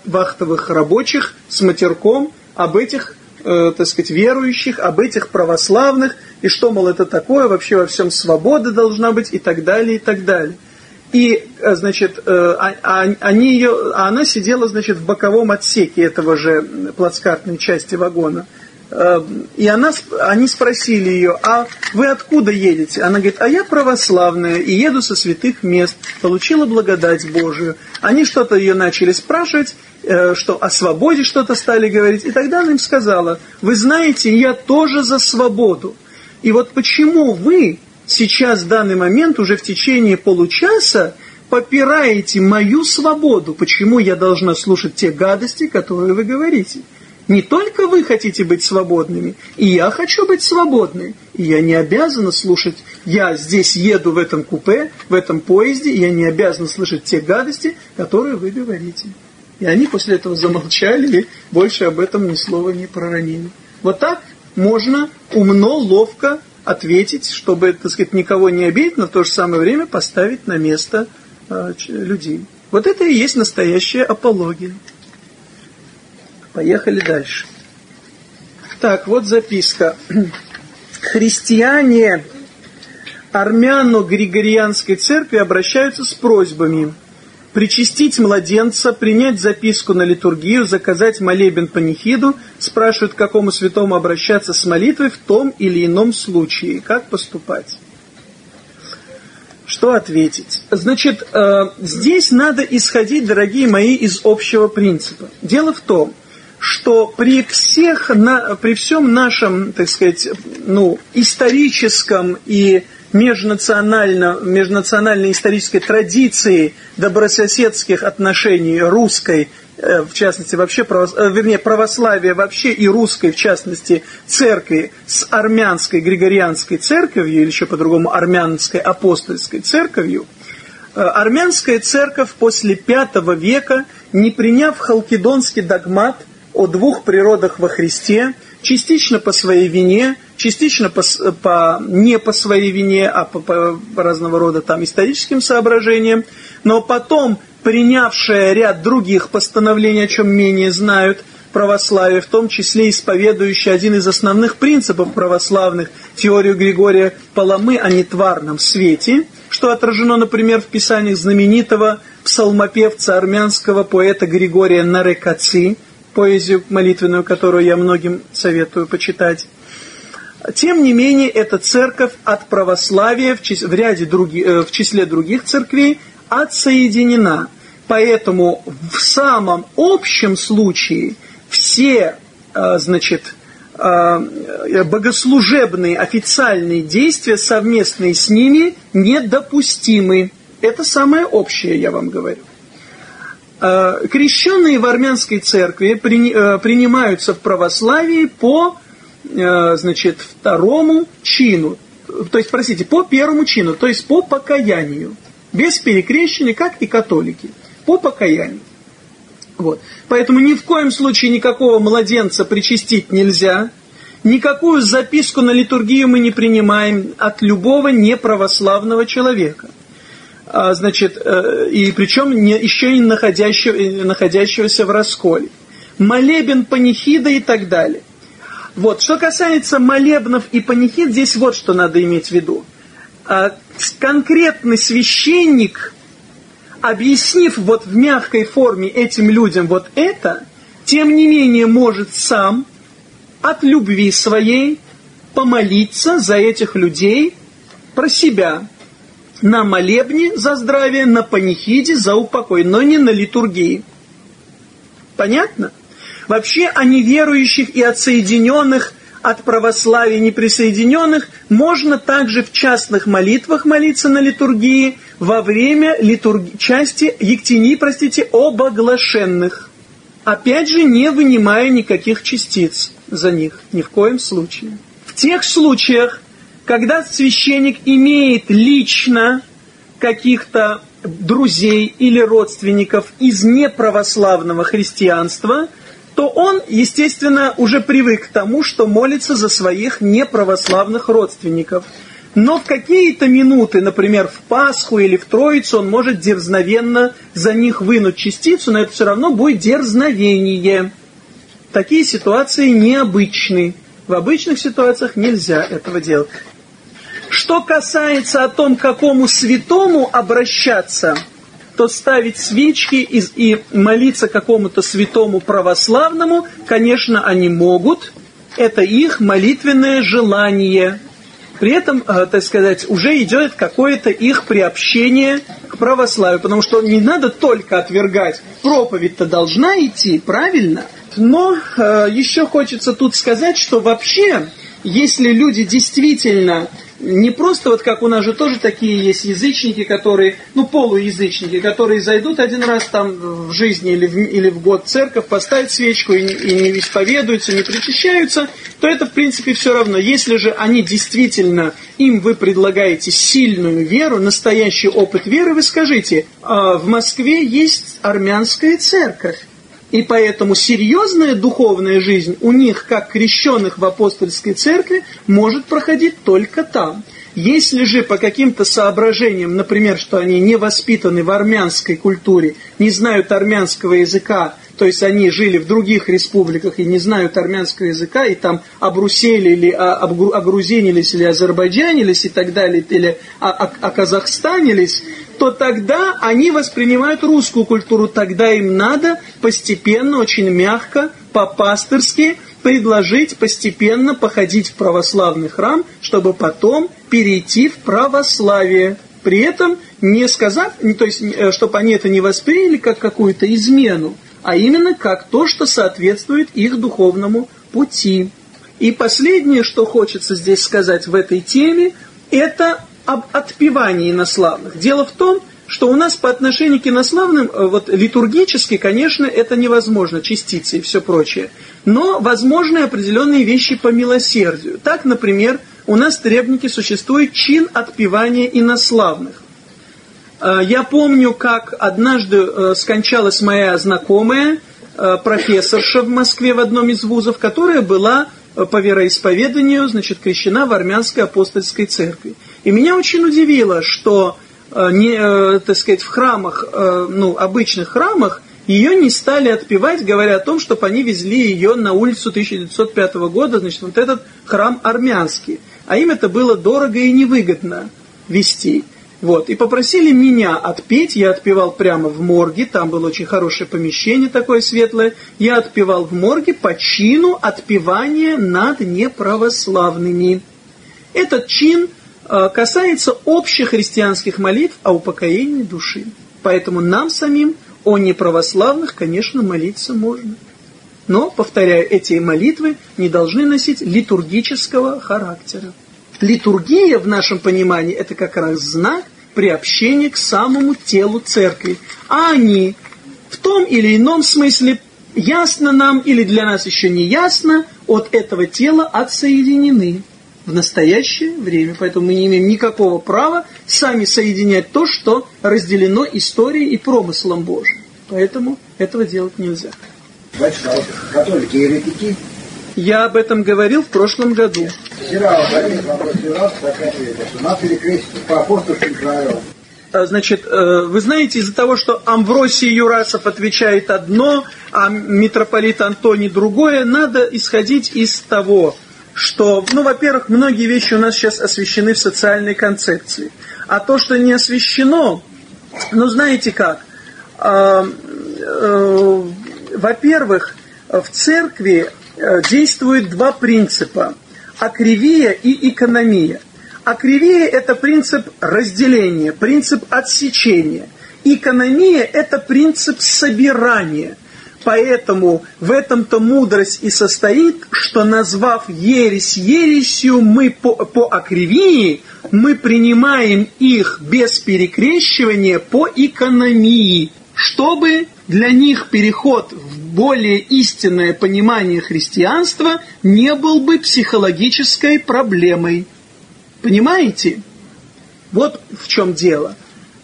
вахтовых рабочих с матерком об этих э, так сказать, верующих, об этих православных, и что, мол, это такое, вообще во всем свобода должна быть, и так далее, и так далее. И, э, значит, э, а, а, они ее, а она сидела, значит, в боковом отсеке этого же плацкартной части вагона. Э, и она, они спросили ее, а вы откуда едете? Она говорит, а я православная и еду со святых мест, получила благодать Божию. Они что-то ее начали спрашивать, что о свободе что-то стали говорить. И тогда она им сказала, вы знаете, я тоже за свободу. И вот почему вы сейчас в данный момент уже в течение получаса попираете мою свободу, почему я должна слушать те гадости, которые вы говорите. Не только вы хотите быть свободными, и я хочу быть свободной. И я не обязана слушать, я здесь еду в этом купе, в этом поезде, и я не обязана слышать те гадости, которые вы говорите. И они после этого замолчали и больше об этом ни слова не проронили. Вот так можно умно, ловко ответить, чтобы, так сказать, никого не обидеть, но в то же самое время поставить на место э, людей. Вот это и есть настоящая апология. Поехали дальше. Так, вот записка. Христиане армяно-григорианской церкви обращаются с просьбами причастить младенца, принять записку на литургию, заказать молебен панихиду, спрашивают, к какому святому обращаться с молитвой в том или ином случае, как поступать. Что ответить? Значит, э, здесь надо исходить, дорогие мои, из общего принципа. Дело в том, что при всех, на, при всем нашем, так сказать, ну, историческом и межнационально, межнациональной исторической традиции добрососедских отношений русской, э, в частности, вообще, э, вернее, православия вообще и русской, в частности, церкви с армянской григорианской церковью, или еще по-другому армянской апостольской церковью, э, армянская церковь после V века, не приняв халкидонский догмат – о двух природах во Христе, частично по своей вине, частично по, по, не по своей вине, а по, по разного рода там историческим соображениям, но потом принявшая ряд других постановлений, о чем менее знают православие, в том числе исповедующий один из основных принципов православных, теорию Григория Паламы о нетварном свете, что отражено, например, в писаниях знаменитого псалмопевца армянского поэта Григория Нарекаци, поэзию молитвенную, которую я многим советую почитать. Тем не менее, эта церковь от православия в, чис- в, ряде други- э, в числе других церквей отсоединена. Поэтому в самом общем случае все, э, значит, э, богослужебные официальные действия, совместные с ними, недопустимы. Это самое общее, я вам говорю. Э, крещенные в армянской церкви э, принимаются в православии по э, значит, второму чину, то есть, простите, по первому чину, то есть по покаянию, без перекрещения, как и католики, по покаянию. Вот. Поэтому ни в коем случае никакого младенца причастить нельзя, никакую записку на литургию мы не принимаем от любого неправославного человека – значит, э, и причем не, еще и находящего, находящегося в расколе. Молебен, панихида и так далее. Вот, что касается молебнов и панихид, здесь вот что надо иметь в виду. А, конкретный священник, объяснив вот в мягкой форме этим людям вот это, тем не менее может сам от любви своей помолиться за этих людей про себя, на молебне за здравие, на панихиде за упокой, но не на литургии. Понятно? Вообще о неверующих и отсоединенных от православия неприсоединенных можно также в частных молитвах молиться на литургии во время литурги... части Ектини, простите, об оглашенных. Опять же, не вынимая никаких частиц за них, ни в коем случае. В тех случаях, когда священник имеет лично каких-то друзей или родственников из неправославного христианства, то он, естественно, уже привык к тому, что молится за своих неправославных родственников. Но в какие-то минуты, например, в Пасху или в Троицу, он может дерзновенно за них вынуть частицу, но это все равно будет дерзновение. Такие ситуации необычны. В обычных ситуациях нельзя этого делать. Что касается о том, к какому святому обращаться, то ставить свечки и, и молиться какому-то святому православному, конечно, они могут, Это их молитвенное желание. При этом, э, так сказать, уже идет какое-то их приобщение к православию, потому что не надо только отвергать. Проповедь-то должна идти, правильно? Но э, еще хочется тут сказать, что вообще, если люди действительно не просто вот как у нас же тоже такие есть язычники, которые, ну полуязычники, которые зайдут один раз там в жизни или в, или в год церковь, поставят свечку и, и не исповедуются, не причащаются, то это в принципе все равно. Если же они действительно, им вы предлагаете сильную веру, настоящий опыт веры, вы скажите, а в Москве есть армянская церковь. И поэтому серьезная духовная жизнь у них, как крещенных в апостольской церкви, может проходить только там. Если же по каким-то соображениям, например, что они не воспитаны в армянской культуре, не знают армянского языка, то есть они жили в других республиках и не знают армянского языка, и там обруселили, а, огрузинились или азербайджанились и так далее, или оказахстанились, то тогда они воспринимают русскую культуру, тогда им надо постепенно, очень мягко, по-пасторски предложить постепенно походить в православный храм, чтобы потом перейти в православие. При этом не сказав, то есть, э, чтобы они это не восприняли как какую-то измену, а именно как то, что соответствует их духовному пути. И последнее, что хочется здесь сказать в этой теме, это об отпевании инославных. Дело в том, что у нас по отношению к инославным, э, вот литургически, конечно, это невозможно, частицы и все прочее. Но возможны определенные вещи по милосердию. Так, например, у нас в Требнике существует чин отпевания инославных. Э, я помню, как однажды э, скончалась моя знакомая, профессорша в Москве в одном из вузов, которая была по вероисповеданию, значит, крещена в армянской апостольской церкви. И меня очень удивило, что э, не, э, так сказать, в храмах, э, ну, обычных храмах, ее не стали отпевать, говоря о том, чтобы они везли ее на улицу 1905 года, значит, вот этот храм армянский. А им это было дорого и невыгодно вести. Вот, и попросили меня отпеть, я отпевал прямо в морге, там было очень хорошее помещение такое светлое, я отпевал в морге по чину отпевания над неправославными. Этот чин касается общих христианских молитв о упокоении души. Поэтому нам самим о неправославных, конечно, молиться можно. Но, повторяю, эти молитвы не должны носить литургического характера. Литургия в нашем понимании это как раз знак приобщения к самому телу церкви. А они в том или ином смысле ясно нам или для нас еще не ясно от этого тела отсоединены в настоящее время. Поэтому мы не имеем никакого права сами соединять то, что разделено историей и промыслом Божьим. Поэтому этого делать нельзя. Католики еретики я об этом говорил в прошлом году. А, значит, э, вы знаете, из-за того, что Амвросий Юрасов отвечает одно, а митрополит Антоний другое, надо исходить из того, что, ну, во-первых, многие вещи у нас сейчас освещены в социальной концепции. А то, что не освещено, ну, знаете как, э, э, во-первых, в церкви Э, действует два принципа – акривия и экономия. Акривия – это принцип разделения, принцип отсечения. Экономия – это принцип собирания. Поэтому в этом-то мудрость и состоит, что назвав ересь ересью, мы по, по акривии, мы принимаем их без перекрещивания по экономии, чтобы для них переход в более истинное понимание христианства не был бы психологической проблемой. Понимаете? Вот в чем дело.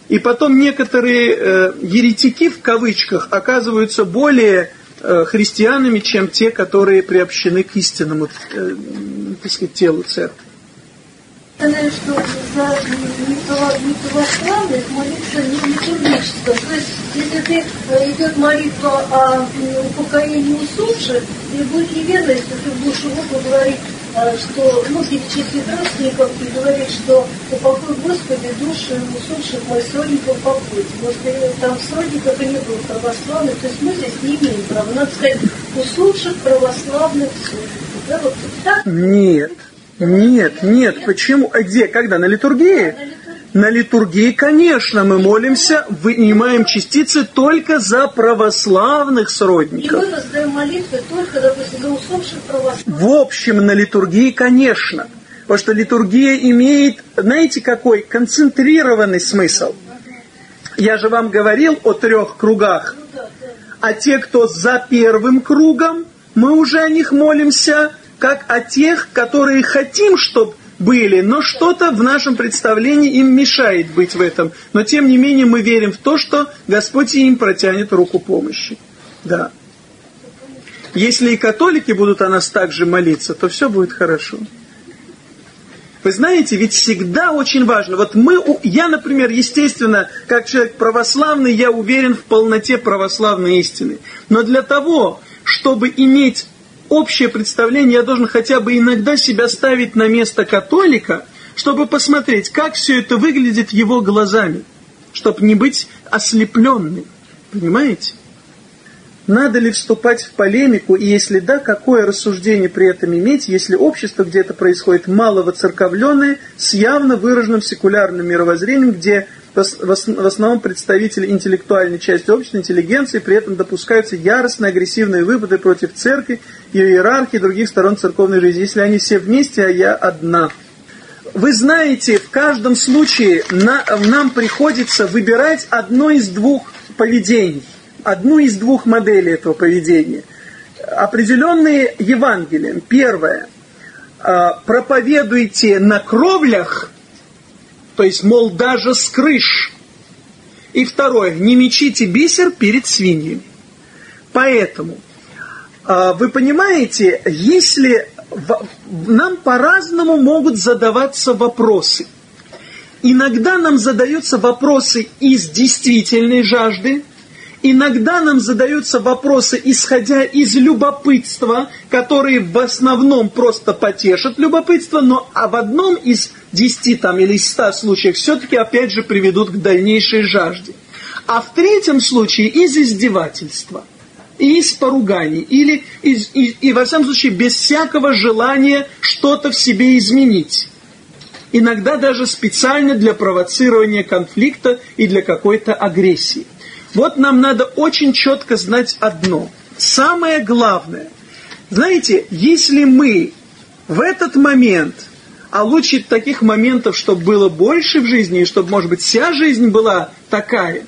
И потом некоторые э, еретики в кавычках оказываются более э, христианами, чем те, которые приобщены к истинному э, так сказать, телу церкви сказали, что за неправославных молиться не литургическом. То есть, если ты, э, идет молитва о упокоении усопших, и будет неверно, если ты будешь его говорить, э, что, ну, перечислить родственников и говорить, что упокой Господи души усопших моих сродников покой. Потому что там сродников и не было православных, то есть мы здесь не имеем права. Надо сказать, усопших православных сродников. Да, вот так? Нет, нет, нет. Почему? А где? Когда? На литургии? На литургии, конечно, мы молимся, вынимаем частицы только за православных И сродников. мы воздаем молитвы только, допустим, за усопших православных. В общем, на литургии, конечно. Потому что литургия имеет, знаете, какой концентрированный смысл. Я же вам говорил о трех кругах. А те, кто за первым кругом, мы уже о них молимся, как о тех, которые хотим, чтобы были, но что-то в нашем представлении им мешает быть в этом. Но тем не менее мы верим в то, что Господь им протянет руку помощи. Да. Если и католики будут о нас также молиться, то все будет хорошо. Вы знаете, ведь всегда очень важно. Вот мы, я, например, естественно, как человек православный, я уверен в полноте православной истины. Но для того, чтобы иметь общее представление, я должен хотя бы иногда себя ставить на место католика, чтобы посмотреть, как все это выглядит его глазами, чтобы не быть ослепленным. Понимаете? Надо ли вступать в полемику, и если да, какое рассуждение при этом иметь, если общество, где это происходит, мало воцерковленное, с явно выраженным секулярным мировоззрением, где в ос- в ос- в основном представители интеллектуальной части общества, интеллигенции, при этом допускаются яростные агрессивные выпады против церкви, ее иерархии других сторон церковной жизни. Если они все вместе, а я одна. Вы знаете, в каждом случае на- нам приходится выбирать одно из двух поведений, одну из двух моделей этого поведения. Определенные Евангелием. Первое. А, Проповедуйте на кровлях, то есть, мол, даже с крыш. И второе. Не мечите бисер перед свиньями. Поэтому а, вы понимаете, если нам по-разному могут задаваться вопросы. Иногда нам задаются вопросы из действительной жажды, иногда нам задаются вопросы, исходя из любопытства, которые в основном просто потешат любопытство, но а в одном из десяти там, или ста случаев все-таки опять же приведут к дальнейшей жажде. А в третьем случае из издевательства из поруганий, или из, и, и во всяком случае без всякого желания что-то в себе изменить. Иногда даже специально для провоцирования конфликта и для какой-то агрессии. Вот нам надо очень четко знать одно. Самое главное. Знаете, если мы в этот момент, а лучше таких моментов, чтобы было больше в жизни, и чтобы, может быть, вся жизнь была такая,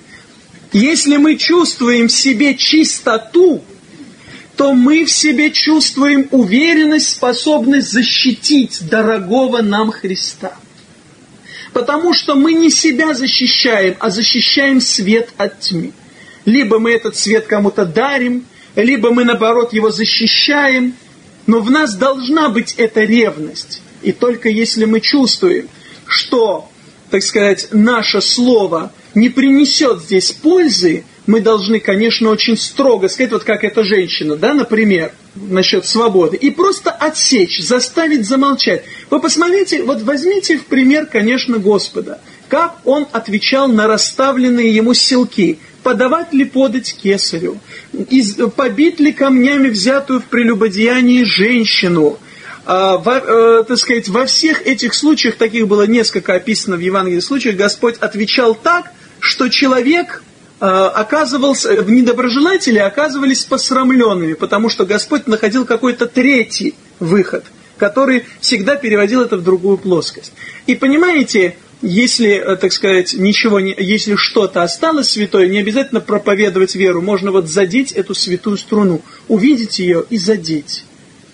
если мы чувствуем в себе чистоту, то мы в себе чувствуем уверенность, способность защитить дорогого нам Христа. Потому что мы не себя защищаем, а защищаем свет от тьмы. Либо мы этот свет кому-то дарим, либо мы, наоборот, его защищаем. Но в нас должна быть эта ревность. И только если мы чувствуем, что, так сказать, наше слово не принесет здесь пользы, мы должны, конечно, очень строго сказать, вот как эта женщина, да, например, насчет свободы, и просто отсечь, заставить замолчать. Вы посмотрите, вот возьмите в пример, конечно, Господа, как он отвечал на расставленные ему силки, подавать ли подать кесарю, из, побить ли камнями взятую в прелюбодеянии женщину, а, во, э, так сказать, во всех этих случаях, таких было несколько описано в Евангелии случаях, Господь отвечал так, что человек оказывался, в недоброжелатели оказывались посрамленными, потому что Господь находил какой-то третий выход, который всегда переводил это в другую плоскость. И понимаете, если, э, так сказать, ничего не, если что-то осталось святое, не обязательно проповедовать веру, можно вот задеть эту святую струну, увидеть ее и задеть.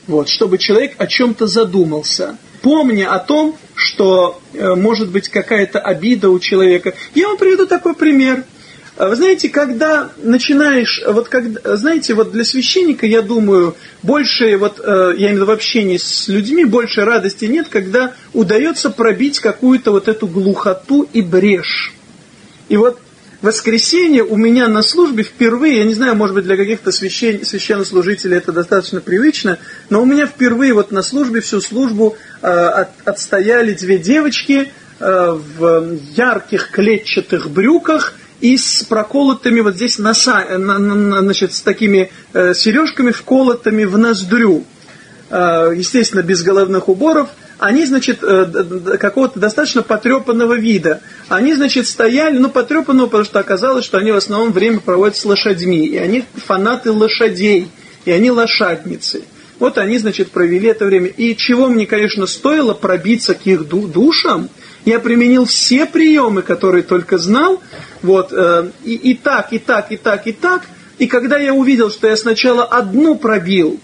Вот, чтобы человек о чем-то задумался, помня о том, что э, может быть какая-то обида у человека. Я вам приведу такой пример. Э, Вы знаете, когда начинаешь, вот когда, знаете, вот для священника, я думаю, больше, вот, э, я имею в виду в общении с людьми, больше радости нет, когда удается пробить какую-то вот эту глухоту и брешь. И вот воскресенье у меня на службе впервые, я не знаю, может быть, для каких-то священ... священнослужителей это достаточно привычно, но у меня впервые вот на службе всю службу э, от, отстояли две девочки э, в ярких клетчатых брюках и с проколотыми вот здесь носа, на, значит, с такими э, сережками вколотыми в ноздрю. э, естественно, без головных уборов, они, значит, э, какого-то достаточно потрепанного вида. Они, значит, стояли, ну, потрепанного, потому что оказалось, что они в основном время проводят с лошадьми, и они фанаты лошадей, и они лошадницы. Вот они, значит, провели это время. И чего мне, конечно, стоило пробиться к их душам, я применил все приемы, которые только знал, вот, э, и, и так, и так, и так, и так, и когда я увидел, что я сначала одну пробил,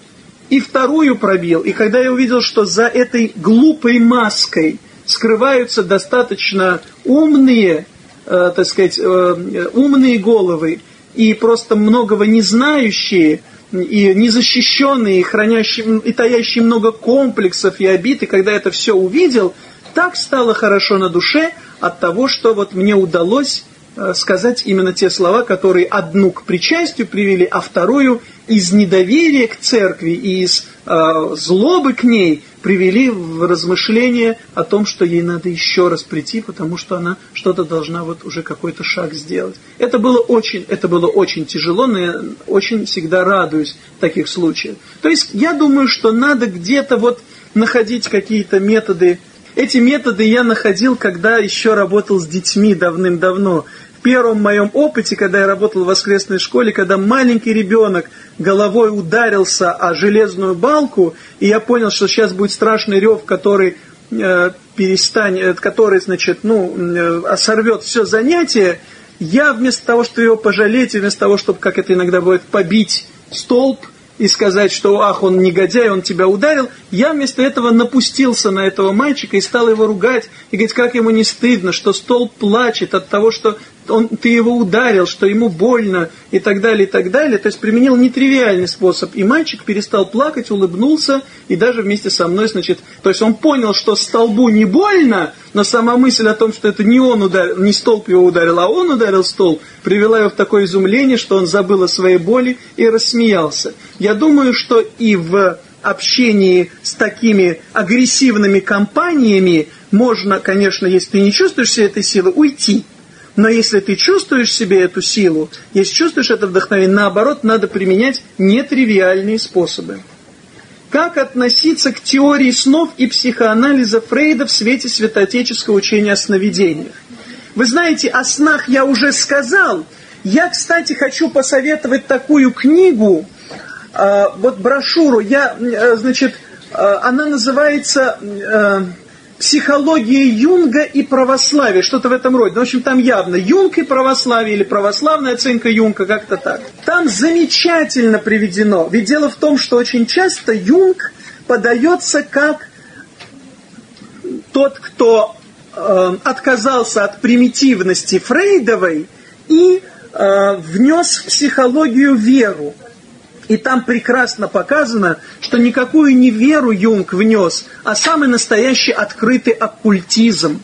и вторую пробил. И когда я увидел, что за этой глупой маской скрываются достаточно умные, э, так сказать, э, умные головы и просто многого не знающие, и незащищенные, и хранящие, и таящие много комплексов и обид, и когда это все увидел, так стало хорошо на душе от того, что вот мне удалось Э, сказать именно те слова, которые одну к причастию привели, а вторую из недоверия к церкви и из э, злобы к ней привели в размышление о том, что ей надо еще раз прийти, потому что она что-то должна вот уже какой-то шаг сделать. Это было очень, это было очень тяжело, но я очень всегда радуюсь таких случаях. То есть я думаю, что надо где-то вот находить какие-то методы эти методы я находил, когда еще работал с детьми давным-давно. Первом моем опыте, когда я работал в воскресной школе, когда маленький ребенок головой ударился о железную балку, и я понял, что сейчас будет страшный рев, который э, перестанет, который, значит, ну, э, сорвет все занятие, я вместо того, чтобы его пожалеть, вместо того, чтобы, как это иногда бывает, побить столб, и сказать, что ах, он негодяй, он тебя ударил, я вместо этого напустился на этого мальчика и стал его ругать, и говорить, как ему не стыдно, что стол плачет от того, что он, ты его ударил, что ему больно, и так далее, и так далее. То есть применил нетривиальный способ. И мальчик перестал плакать, улыбнулся, и даже вместе со мной, значит, то есть он понял, что столбу не больно, но сама мысль о том, что это не он ударил, не столб его ударил, а он ударил столб, привела его в такое изумление, что он забыл о своей боли и рассмеялся. Я думаю, что и в общении с такими агрессивными компаниями можно, конечно, если ты не чувствуешь себе этой силы, уйти. Но если ты чувствуешь себе эту силу, если чувствуешь это вдохновение, наоборот, надо применять нетривиальные способы. Как относиться к теории снов и психоанализа Фрейда в свете святоотеческого учения о сновидениях? Вы знаете, о снах я уже сказал. Я, кстати, хочу посоветовать такую книгу, э, вот брошюру. Я, э, значит, э, она называется психология Юнга и православия, что-то в этом роде. В общем, там явно Юнг и православие, или православная оценка Юнга, как-то так. Там замечательно приведено. Ведь дело в том, что очень часто Юнг подается как тот, кто э, отказался от примитивности Фрейдовой и э, внес в психологию веру. И там прекрасно показано, что никакую не веру Юнг внес, а самый настоящий открытый оккультизм.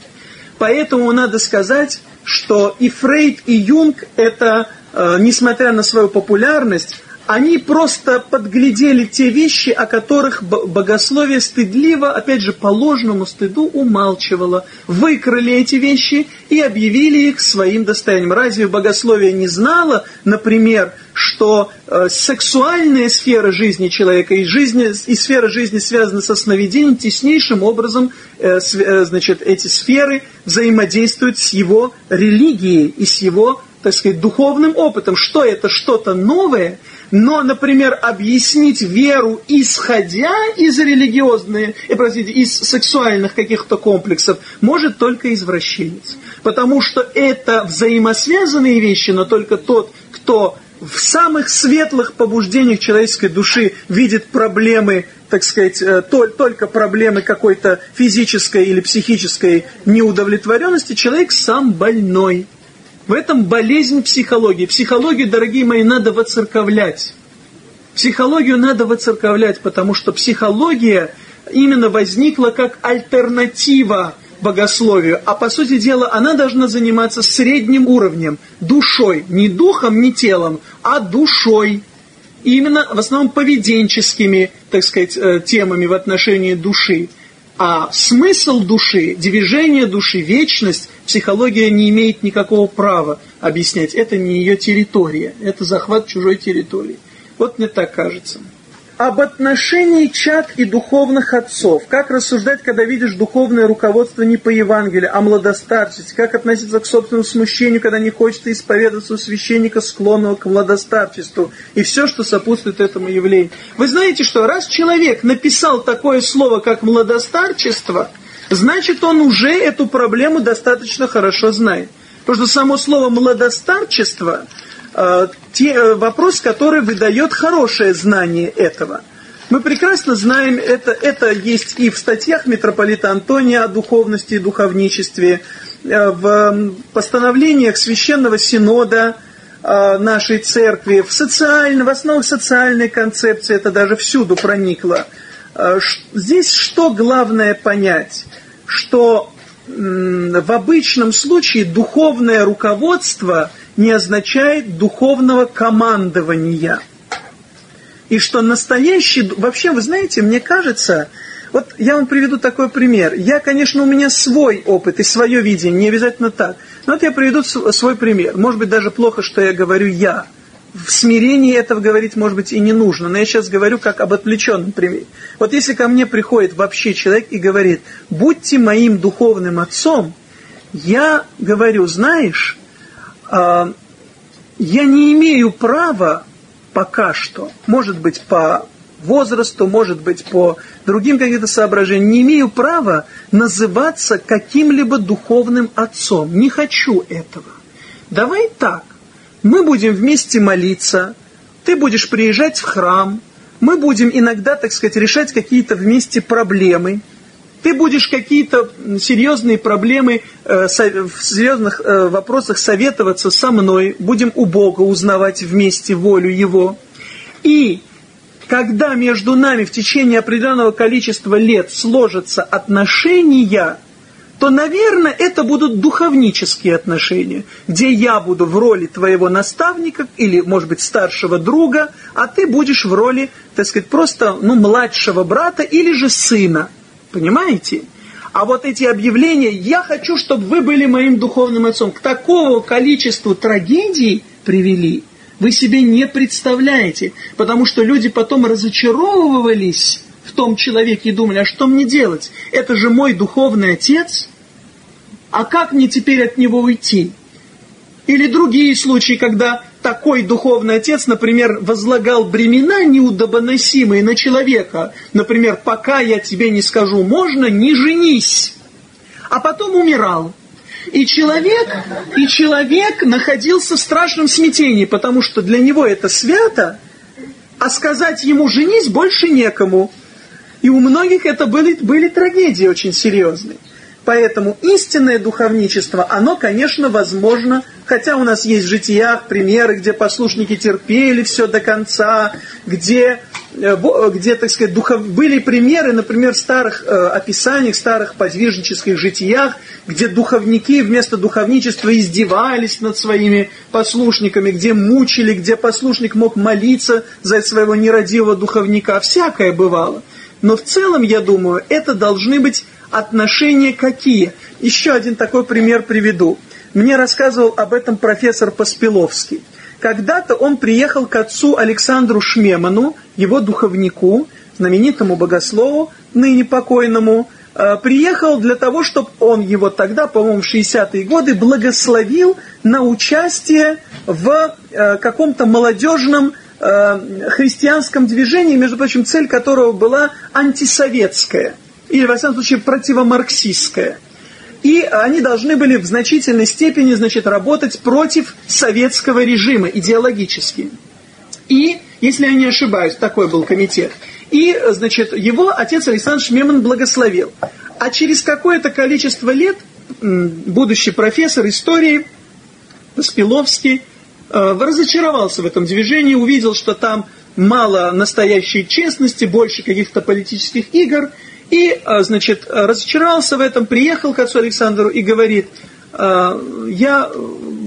Поэтому надо сказать, что и Фрейд, и Юнг это, э, несмотря на свою популярность, они просто подглядели те вещи, о которых богословие стыдливо, опять же, по ложному стыду умалчивало. Выкрали эти вещи и объявили их своим достоянием. Разве богословие не знало, например, что э, сексуальная сфера жизни человека и, жизни, и сфера жизни связана со сновидением, теснейшим образом э, с, э, значит, эти сферы взаимодействуют с его религией и с его, так сказать, духовным опытом. Что это? Что-то новое – но, например, объяснить веру, исходя из религиозных, э, простите, из сексуальных каких-то комплексов, может только извращенец. Потому что это взаимосвязанные вещи, но только тот, кто в самых светлых побуждениях человеческой души видит проблемы, так сказать, э, только проблемы какой-то физической или психической неудовлетворенности, человек сам больной. В этом болезнь психологии. Психологию, дорогие мои, надо воцерковлять. Психологию надо воцерковлять, потому что психология именно возникла как альтернатива богословию, а по сути дела она должна заниматься средним уровнем, душой, не духом, не телом, а душой. И именно в основном поведенческими, так сказать, э, темами в отношении души. А смысл души, движение души, вечность, психология не имеет никакого права объяснять. Это не ее территория, это захват чужой территории. Вот мне так кажется. об отношении чад и духовных отцов. Как рассуждать, когда видишь духовное руководство не по Евангелию, а младостарчестве. Как относиться к собственному смущению, когда не хочется исповедаться у священника, склонного к младостарчеству. И все, что сопутствует этому явлению. Вы знаете, что раз человек написал такое слово, как младостарчество, значит, он уже эту проблему достаточно хорошо знает. Потому что само слово «младостарчество» Э, те, э, вопрос, который выдает хорошее знание этого. Мы прекрасно знаем, это, это есть и в статьях митрополита Антония о духовности и духовничестве, э, в постановлениях Священного Синода нашей церкви, в, социально, в основах социальной концепции, это даже всюду проникло. Здесь что главное понять? Что в обычном случае духовное руководство не означает духовного командования. И что настоящий... Вообще, вы знаете, мне кажется... Вот я вам приведу такой пример. Я, конечно, у меня свой опыт и свое видение, не обязательно так. Но вот я приведу свой пример. Может быть, даже плохо, что я говорю «я». В смирении этого говорить, может быть, и не нужно. Но я сейчас говорю как об отвлеченном примере. Вот если ко мне приходит вообще человек и говорит «будьте моим духовным отцом», я говорю, знаешь, а, я не имею права пока что, может быть, по возрасту, может быть, по другим каким-то соображениям, не имею права называться каким-либо духовным отцом. Не хочу этого. Давай так. Мы будем вместе молиться, ты будешь приезжать в храм, мы будем иногда, так сказать, решать какие-то вместе проблемы – ты будешь какие-то серьезные проблемы э, в серьезных э, вопросах советоваться со мной, будем у Бога узнавать вместе волю Его. И когда между нами в течение определенного количества лет сложатся отношения, то, наверное, это будут духовнические отношения, где я буду в роли твоего наставника или, может быть, старшего друга, а ты будешь в роли, так сказать, просто ну, младшего брата или же сына. Понимаете? А вот эти объявления, я хочу, чтобы вы были моим духовным отцом, к такому количеству трагедий привели, вы себе не представляете. Потому что люди потом разочаровывались в том человеке и думали, а что мне делать? Это же мой духовный отец. А как мне теперь от него уйти? Или другие случаи, когда такой духовный отец, например, возлагал бремена неудобоносимые на человека. Например, пока я тебе не скажу можно, не женись. А потом умирал. И человек, и человек находился в страшном смятении, потому что для него это свято, а сказать ему женись больше некому. И у многих это были, были трагедии очень серьезные. Поэтому истинное духовничество, оно, конечно, возможно, хотя у нас есть в житиях примеры, где послушники терпели все до конца, где, э, где так сказать, духов... были примеры, например, в старых э, описаниях, старых подвижнических житиях, где духовники вместо духовничества издевались над своими послушниками, где мучили, где послушник мог молиться за своего нерадивого духовника. Всякое бывало. Но в целом, я думаю, это должны быть отношения какие? Еще один такой пример приведу. Мне рассказывал об этом профессор Поспеловский. Когда-то он приехал к отцу Александру Шмеману, его духовнику, знаменитому богослову, ныне покойному, э, приехал для того, чтобы он его тогда, по-моему, в 60-е годы, благословил на участие в э, каком-то молодежном христианском движении, между прочим, цель которого была антисоветская – или, во всяком случае, противомарксистская. И они должны были в значительной степени значит, работать против советского режима идеологически. И, если я не ошибаюсь, такой был комитет. И, значит, его отец Александр Шмеман благословил. А через какое-то количество лет будущий профессор истории Спиловский э, разочаровался в этом движении, увидел, что там мало настоящей честности, больше каких-то политических игр – и, а, значит, разочаровался в этом, приехал к отцу Александру и говорит, «А, я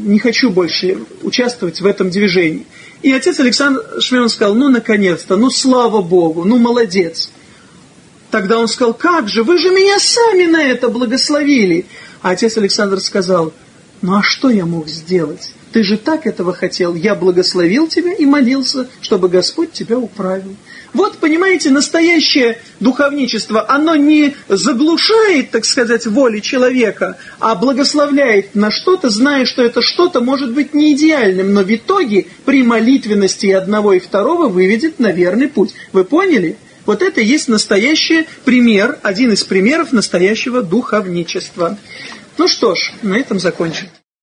не хочу больше участвовать в этом движении. И отец Александр Шмеман сказал, ну, наконец-то, ну, слава Богу, ну, молодец. Тогда он сказал, как же, вы же меня сами на это благословили. А отец Александр сказал, ну, а что я мог сделать? Ты же так этого хотел. Я благословил тебя и молился, чтобы Господь тебя управил. Вот, понимаете, настоящее духовничество, оно не заглушает, так сказать, воли человека, а благословляет на что-то, зная, что это что-то может быть не идеальным, но в итоге при молитвенности одного и второго выведет на верный путь. Вы поняли? Вот это и есть настоящий пример, один из примеров настоящего духовничества. Ну что ж, на этом закончим.